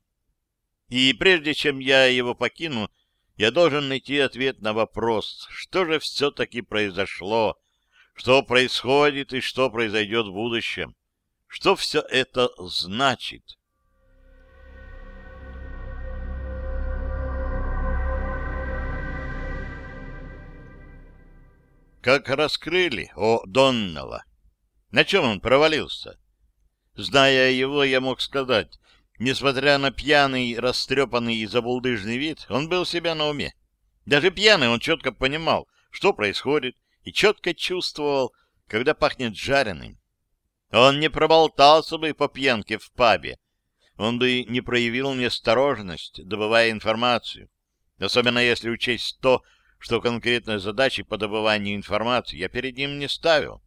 И прежде чем я его покину, я должен найти ответ на вопрос, что же все-таки произошло, Что происходит и что произойдет в будущем? Что все это значит? Как раскрыли о Доннелла. На чем он провалился? Зная его, я мог сказать, несмотря на пьяный, растрепанный и забулдыжный вид, он был себя на уме. Даже пьяный он четко понимал, что происходит, и четко чувствовал, когда пахнет жареным. Он не проболтался бы по пьянке в пабе, он бы не проявил неосторожность, добывая информацию, особенно если учесть то, что конкретной задачи по добыванию информации я перед ним не ставил.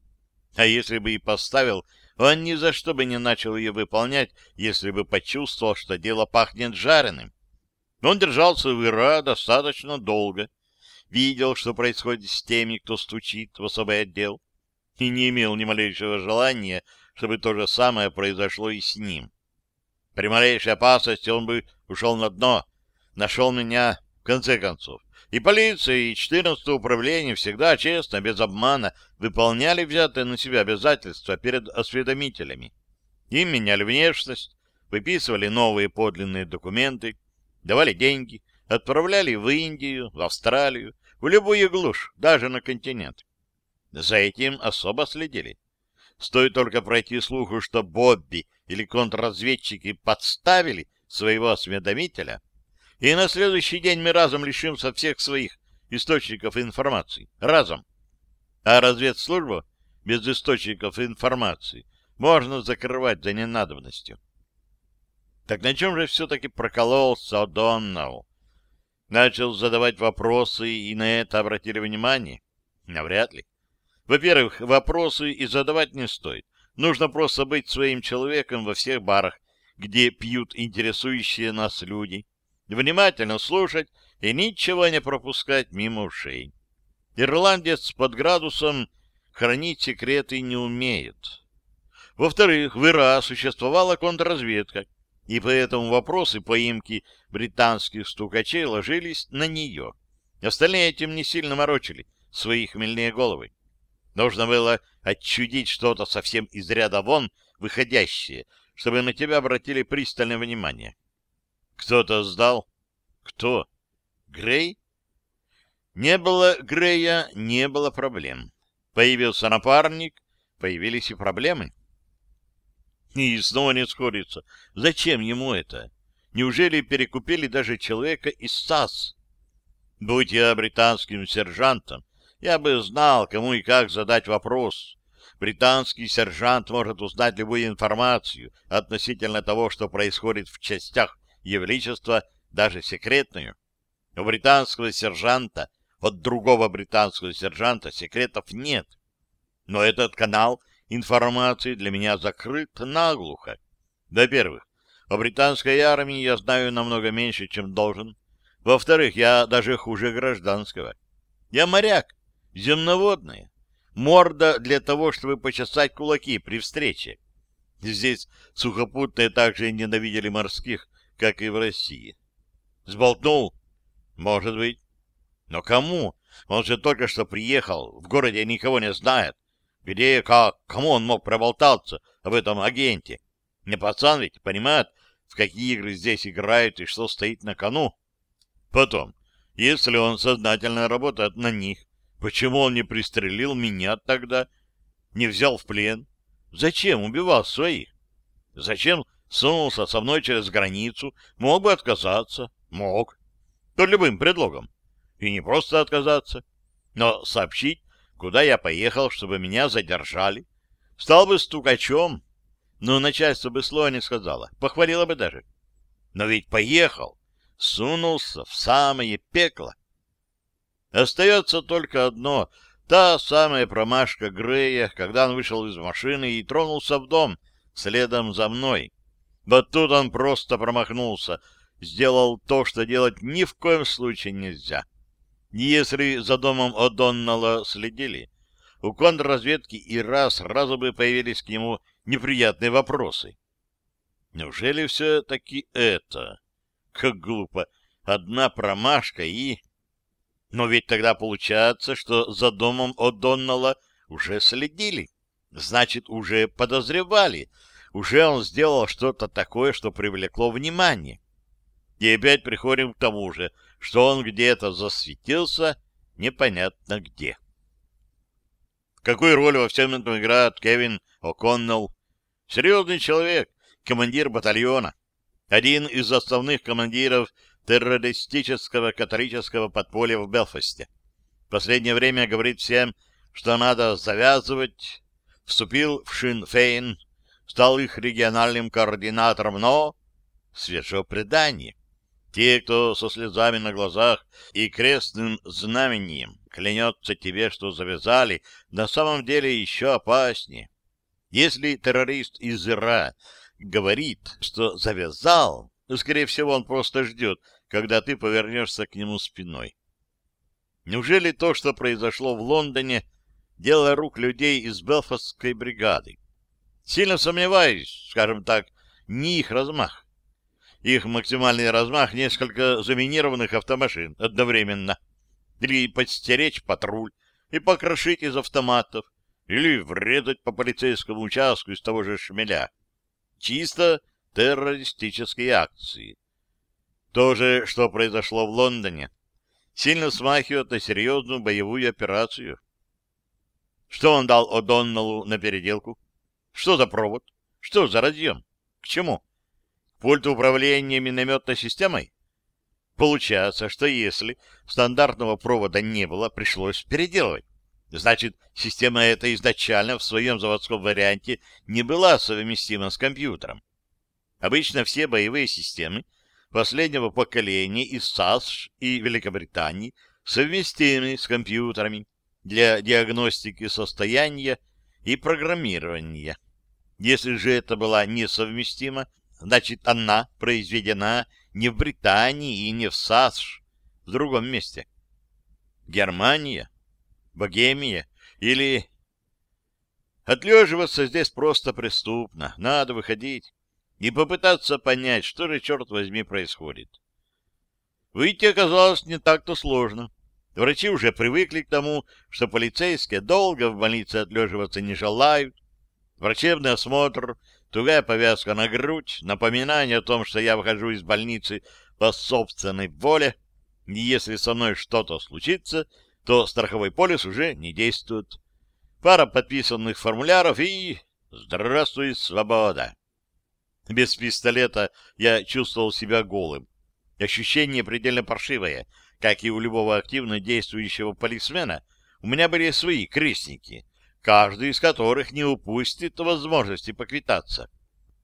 А если бы и поставил, он ни за что бы не начал ее выполнять, если бы почувствовал, что дело пахнет жареным. Он держался в Ира достаточно долго, видел, что происходит с теми, кто стучит в особый отдел, и не имел ни малейшего желания, чтобы то же самое произошло и с ним. При малейшей опасности он бы ушел на дно, нашел меня, в конце концов. И полиция, и 14 управление всегда честно, без обмана, выполняли взятые на себя обязательства перед осведомителями. Им меняли внешность, выписывали новые подлинные документы, давали деньги, отправляли в Индию, в Австралию, в любую глушь, даже на континент. За этим особо следили. Стоит только пройти слуху, что Бобби или контрразведчики подставили своего осведомителя, и на следующий день мы разом лишимся всех своих источников информации. Разом. А разведслужбу без источников информации можно закрывать за ненадобностью. Так на чем же все-таки прокололся О'Доннелл? Начал задавать вопросы, и на это обратили внимание? Навряд ли. Во-первых, вопросы и задавать не стоит. Нужно просто быть своим человеком во всех барах, где пьют интересующие нас люди, внимательно слушать и ничего не пропускать мимо ушей. Ирландец под градусом хранить секреты не умеет. Во-вторых, в Ира существовала контрразведка, и поэтому вопросы поимки британских стукачей ложились на нее. Остальные этим не сильно морочили свои хмельные головы. Нужно было отчудить что-то совсем из ряда вон выходящее, чтобы на тебя обратили пристальное внимание. Кто-то сдал? Кто? Грей? Не было Грея, не было проблем. Появился напарник, появились и проблемы. И снова не сходится. Зачем ему это? Неужели перекупили даже человека из САС? Будь я британским сержантом, я бы знал, кому и как задать вопрос. Британский сержант может узнать любую информацию относительно того, что происходит в частях Ее даже секретную. У британского сержанта от другого британского сержанта секретов нет. Но этот канал информации для меня закрыт наглухо. Во-первых, о британской армии я знаю намного меньше, чем должен. Во-вторых, я даже хуже гражданского. Я моряк, земноводный. Морда для того, чтобы почесать кулаки при встрече. Здесь сухопутные также ненавидели морских, как и в России. Сболтнул? Может быть. Но кому? Он же только что приехал, в городе никого не знает. Где, как, кому он мог проболтаться об этом агенте? Не пацан ведь понимает, в какие игры здесь играют и что стоит на кону. Потом, если он сознательно работает на них, почему он не пристрелил меня тогда, не взял в плен? Зачем убивал своих? Зачем сунулся со мной через границу? Мог бы отказаться. Мог. Под любым предлогом. И не просто отказаться, но сообщить, куда я поехал, чтобы меня задержали. Стал бы стукачом, но начальство бы слова не сказала, похвалило бы даже. Но ведь поехал, сунулся в самое пекло. Остается только одно — та самая промашка Грея, когда он вышел из машины и тронулся в дом следом за мной. Вот тут он просто промахнулся, сделал то, что делать ни в коем случае нельзя. Если за домом О'Доннелла следили, у контрразведки раз сразу бы появились к нему неприятные вопросы. Неужели все-таки это? Как глупо. Одна промашка и... Но ведь тогда получается, что за домом О'Доннелла уже следили, значит, уже подозревали, уже он сделал что-то такое, что привлекло внимание. И опять приходим к тому же, что он где-то засветился, непонятно где. Какую роль во всем этом играет Кевин О'Коннелл? Серьезный человек, командир батальона, один из основных командиров террористического католического подполья в Белфасте. В последнее время говорит всем, что надо завязывать, вступил в Шин-Фейн, стал их региональным координатором, но свежо предание. Те, кто со слезами на глазах и крестным знамением клянется тебе, что завязали, на самом деле еще опаснее. Если террорист из Ира говорит, что завязал, то, скорее всего, он просто ждет, когда ты повернешься к нему спиной. Неужели то, что произошло в Лондоне, дело рук людей из Белфастской бригады? Сильно сомневаюсь, скажем так, не их размах. Их максимальный размах — несколько заминированных автомашин одновременно. Или подстеречь патруль и покрошить из автоматов, или врезать по полицейскому участку из того же шмеля. Чисто террористические акции. То же, что произошло в Лондоне, сильно смахивает на серьезную боевую операцию. Что он дал О'Доннеллу на переделку? Что за провод? Что за разъем? К чему? Пульт управления минометной системой? Получается, что если стандартного провода не было, пришлось переделывать. Значит, система эта изначально в своем заводском варианте не была совместима с компьютером. Обычно все боевые системы последнего поколения из САС и Великобритании совместимы с компьютерами для диагностики состояния и программирования. Если же это была несовместима, значит, она произведена не в Британии и не в САС, в другом месте. Германия, Богемия или... Отлеживаться здесь просто преступно, надо выходить и попытаться понять, что же, черт возьми, происходит. Выйти оказалось не так-то сложно. Врачи уже привыкли к тому, что полицейские долго в больнице отлеживаться не желают. Врачебный осмотр, тугая повязка на грудь, напоминание о том, что я выхожу из больницы по собственной воле, если со мной что-то случится, то страховой полис уже не действует. Пара подписанных формуляров и... Здравствуй, свобода! Без пистолета я чувствовал себя голым. Ощущение предельно паршивое — как и у любого активно действующего полисмена, у меня были свои крестники, каждый из которых не упустит возможности поквитаться.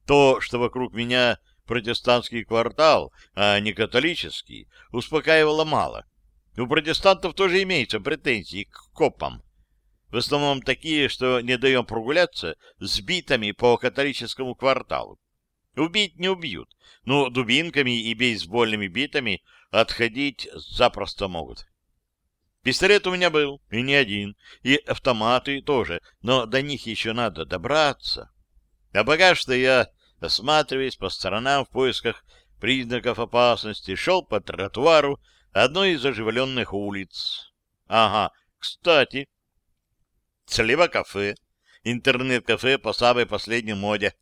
То, что вокруг меня протестантский квартал, а не католический, успокаивало мало. У протестантов тоже имеются претензии к копам. В основном такие, что не даем прогуляться с битами по католическому кварталу. Убить не убьют, но дубинками и бейсбольными битами отходить запросто могут. Пистолет у меня был, и не один, и автоматы тоже, но до них еще надо добраться. А пока что я, осматриваясь по сторонам в поисках признаков опасности, шел по тротуару одной из оживленных улиц. Ага, кстати, слева кафе, интернет-кафе по самой последней моде.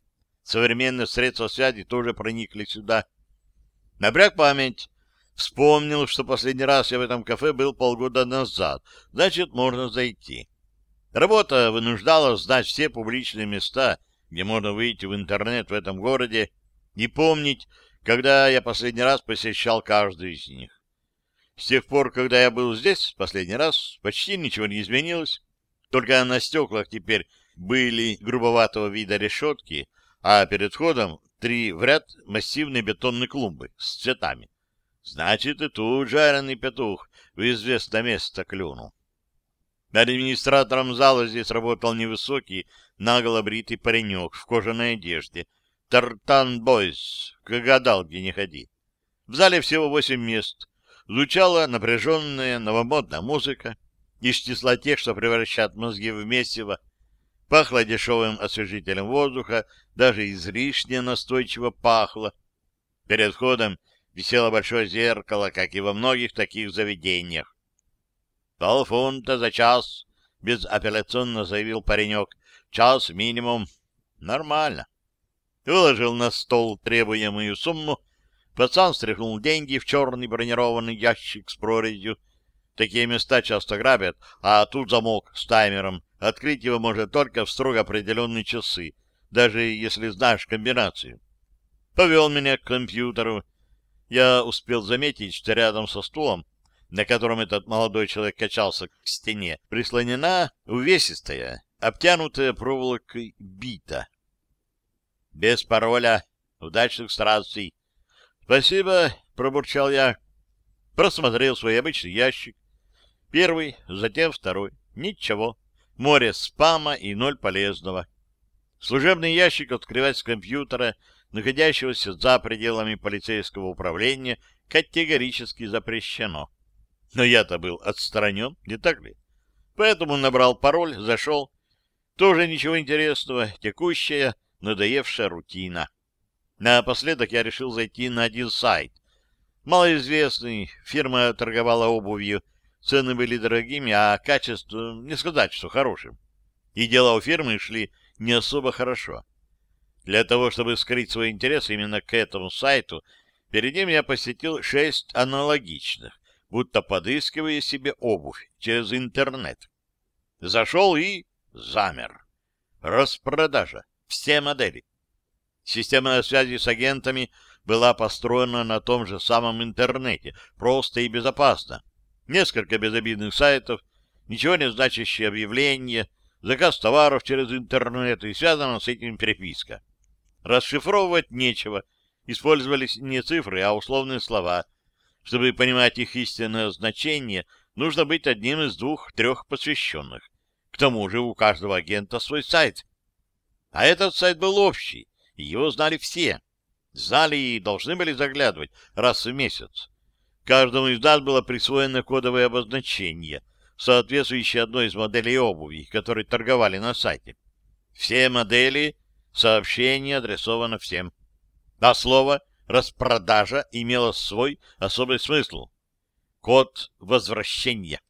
Современные средства связи тоже проникли сюда. Набряк память, Вспомнил, что последний раз я в этом кафе был полгода назад, значит, можно зайти. Работа вынуждала знать все публичные места, где можно выйти в интернет в этом городе, и помнить, когда я последний раз посещал каждый из них. С тех пор, когда я был здесь последний раз, почти ничего не изменилось. Только на стеклах теперь были грубоватого вида решетки, а перед входом три в ряд массивные бетонные клумбы с цветами. Значит, и тут жареный петух в известное место клюнул. Администратором зала здесь работал невысокий, наголо бритый паренек в кожаной одежде. Тартан Бойс, к гадалке не ходи. В зале всего восемь мест. Звучала напряженная новомодная музыка из числа тех, что превращают мозги в месиво. Пахло дешевым освежителем воздуха, даже излишне настойчиво пахло. Перед входом висело большое зеркало, как и во многих таких заведениях. «Полфунта за час», — безапелляционно заявил паренек. «Час минимум. Нормально». Выложил на стол требуемую сумму, пацан стряхнул деньги в черный бронированный ящик с прорезью. Такие места часто грабят, а тут замок с таймером. Открыть его можно только в строго определенные часы, даже если знаешь комбинацию. Повел меня к компьютеру. Я успел заметить, что рядом со стулом, на котором этот молодой человек качался к стене, прислонена увесистая, обтянутая проволокой бита. Без пароля. Удачных странствий. Спасибо, пробурчал я. Просмотрел свой обычный ящик. Первый, затем второй. Ничего. Море спама и ноль полезного. Служебный ящик открывать с компьютера, находящегося за пределами полицейского управления, категорически запрещено. Но я-то был отстранен, не так ли? Поэтому набрал пароль, зашел. Тоже ничего интересного, текущая, надоевшая рутина. Напоследок я решил зайти на один сайт. Малоизвестный, фирма торговала обувью, цены были дорогими, а качество, не сказать, что хорошим. И дела у фирмы шли не особо хорошо. Для того, чтобы скрыть свой интерес именно к этому сайту, перед ним я посетил шесть аналогичных, будто подыскивая себе обувь через интернет. Зашел и замер. Распродажа. Все модели. Система связи с агентами была построена на том же самом интернете, просто и безопасно. Несколько безобидных сайтов, ничего не значащие объявления, заказ товаров через интернет и связана с этим переписка. Расшифровывать нечего, использовались не цифры, а условные слова. Чтобы понимать их истинное значение, нужно быть одним из двух-трех посвященных. К тому же у каждого агента свой сайт. А этот сайт был общий, и его знали все. Знали и должны были заглядывать раз в месяц. Каждому из нас было присвоено кодовое обозначение, соответствующее одной из моделей обуви, которые торговали на сайте. Все модели, сообщение адресовано всем. А слово «распродажа» имело свой особый смысл. Код возвращения.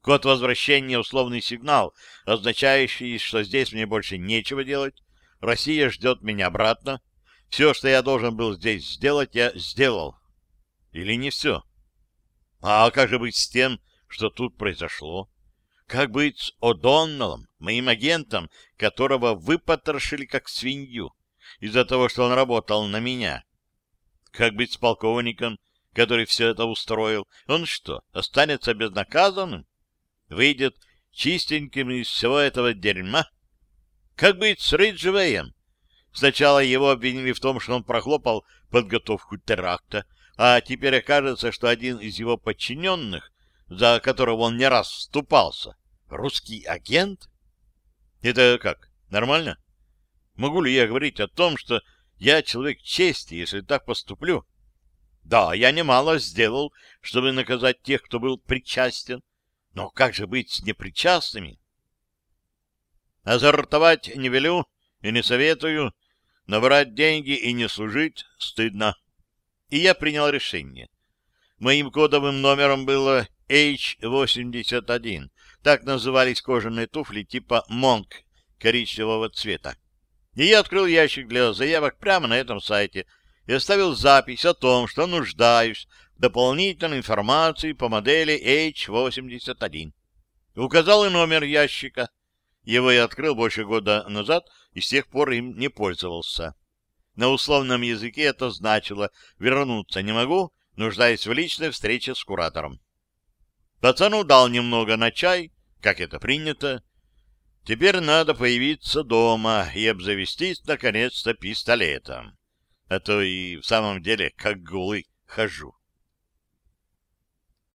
Код возвращения — условный сигнал, означающий, что здесь мне больше нечего делать. Россия ждет меня обратно. Все, что я должен был здесь сделать, я сделал. Или не все? А как же быть с тем, что тут произошло? Как быть с О'Доннеллом, моим агентом, которого выпотрошили как свинью из-за того, что он работал на меня? Как быть с полковником, который все это устроил? Он что, останется безнаказанным? выйдет чистеньким из всего этого дерьма? Как быть с Риджвеем? Сначала его обвинили в том, что он прохлопал подготовку теракта, а теперь окажется, что один из его подчиненных, за которого он не раз вступался, русский агент? Это как, нормально? Могу ли я говорить о том, что я человек чести, если так поступлю? Да, я немало сделал, чтобы наказать тех, кто был причастен, но как же быть с непричастными? Азартовать не велю и не советую, но брать деньги и не служить стыдно. И я принял решение. Моим кодовым номером было H81. Так назывались кожаные туфли типа Монк коричневого цвета. И я открыл ящик для заявок прямо на этом сайте и оставил запись о том, что нуждаюсь дополнительной информации по модели H81. Указал и номер ящика. Его я открыл больше года назад и с тех пор им не пользовался. На условном языке это значило «вернуться не могу, нуждаясь в личной встрече с куратором». Пацану дал немного на чай, как это принято. Теперь надо появиться дома и обзавестись, наконец-то, пистолетом. А то и в самом деле как голый хожу.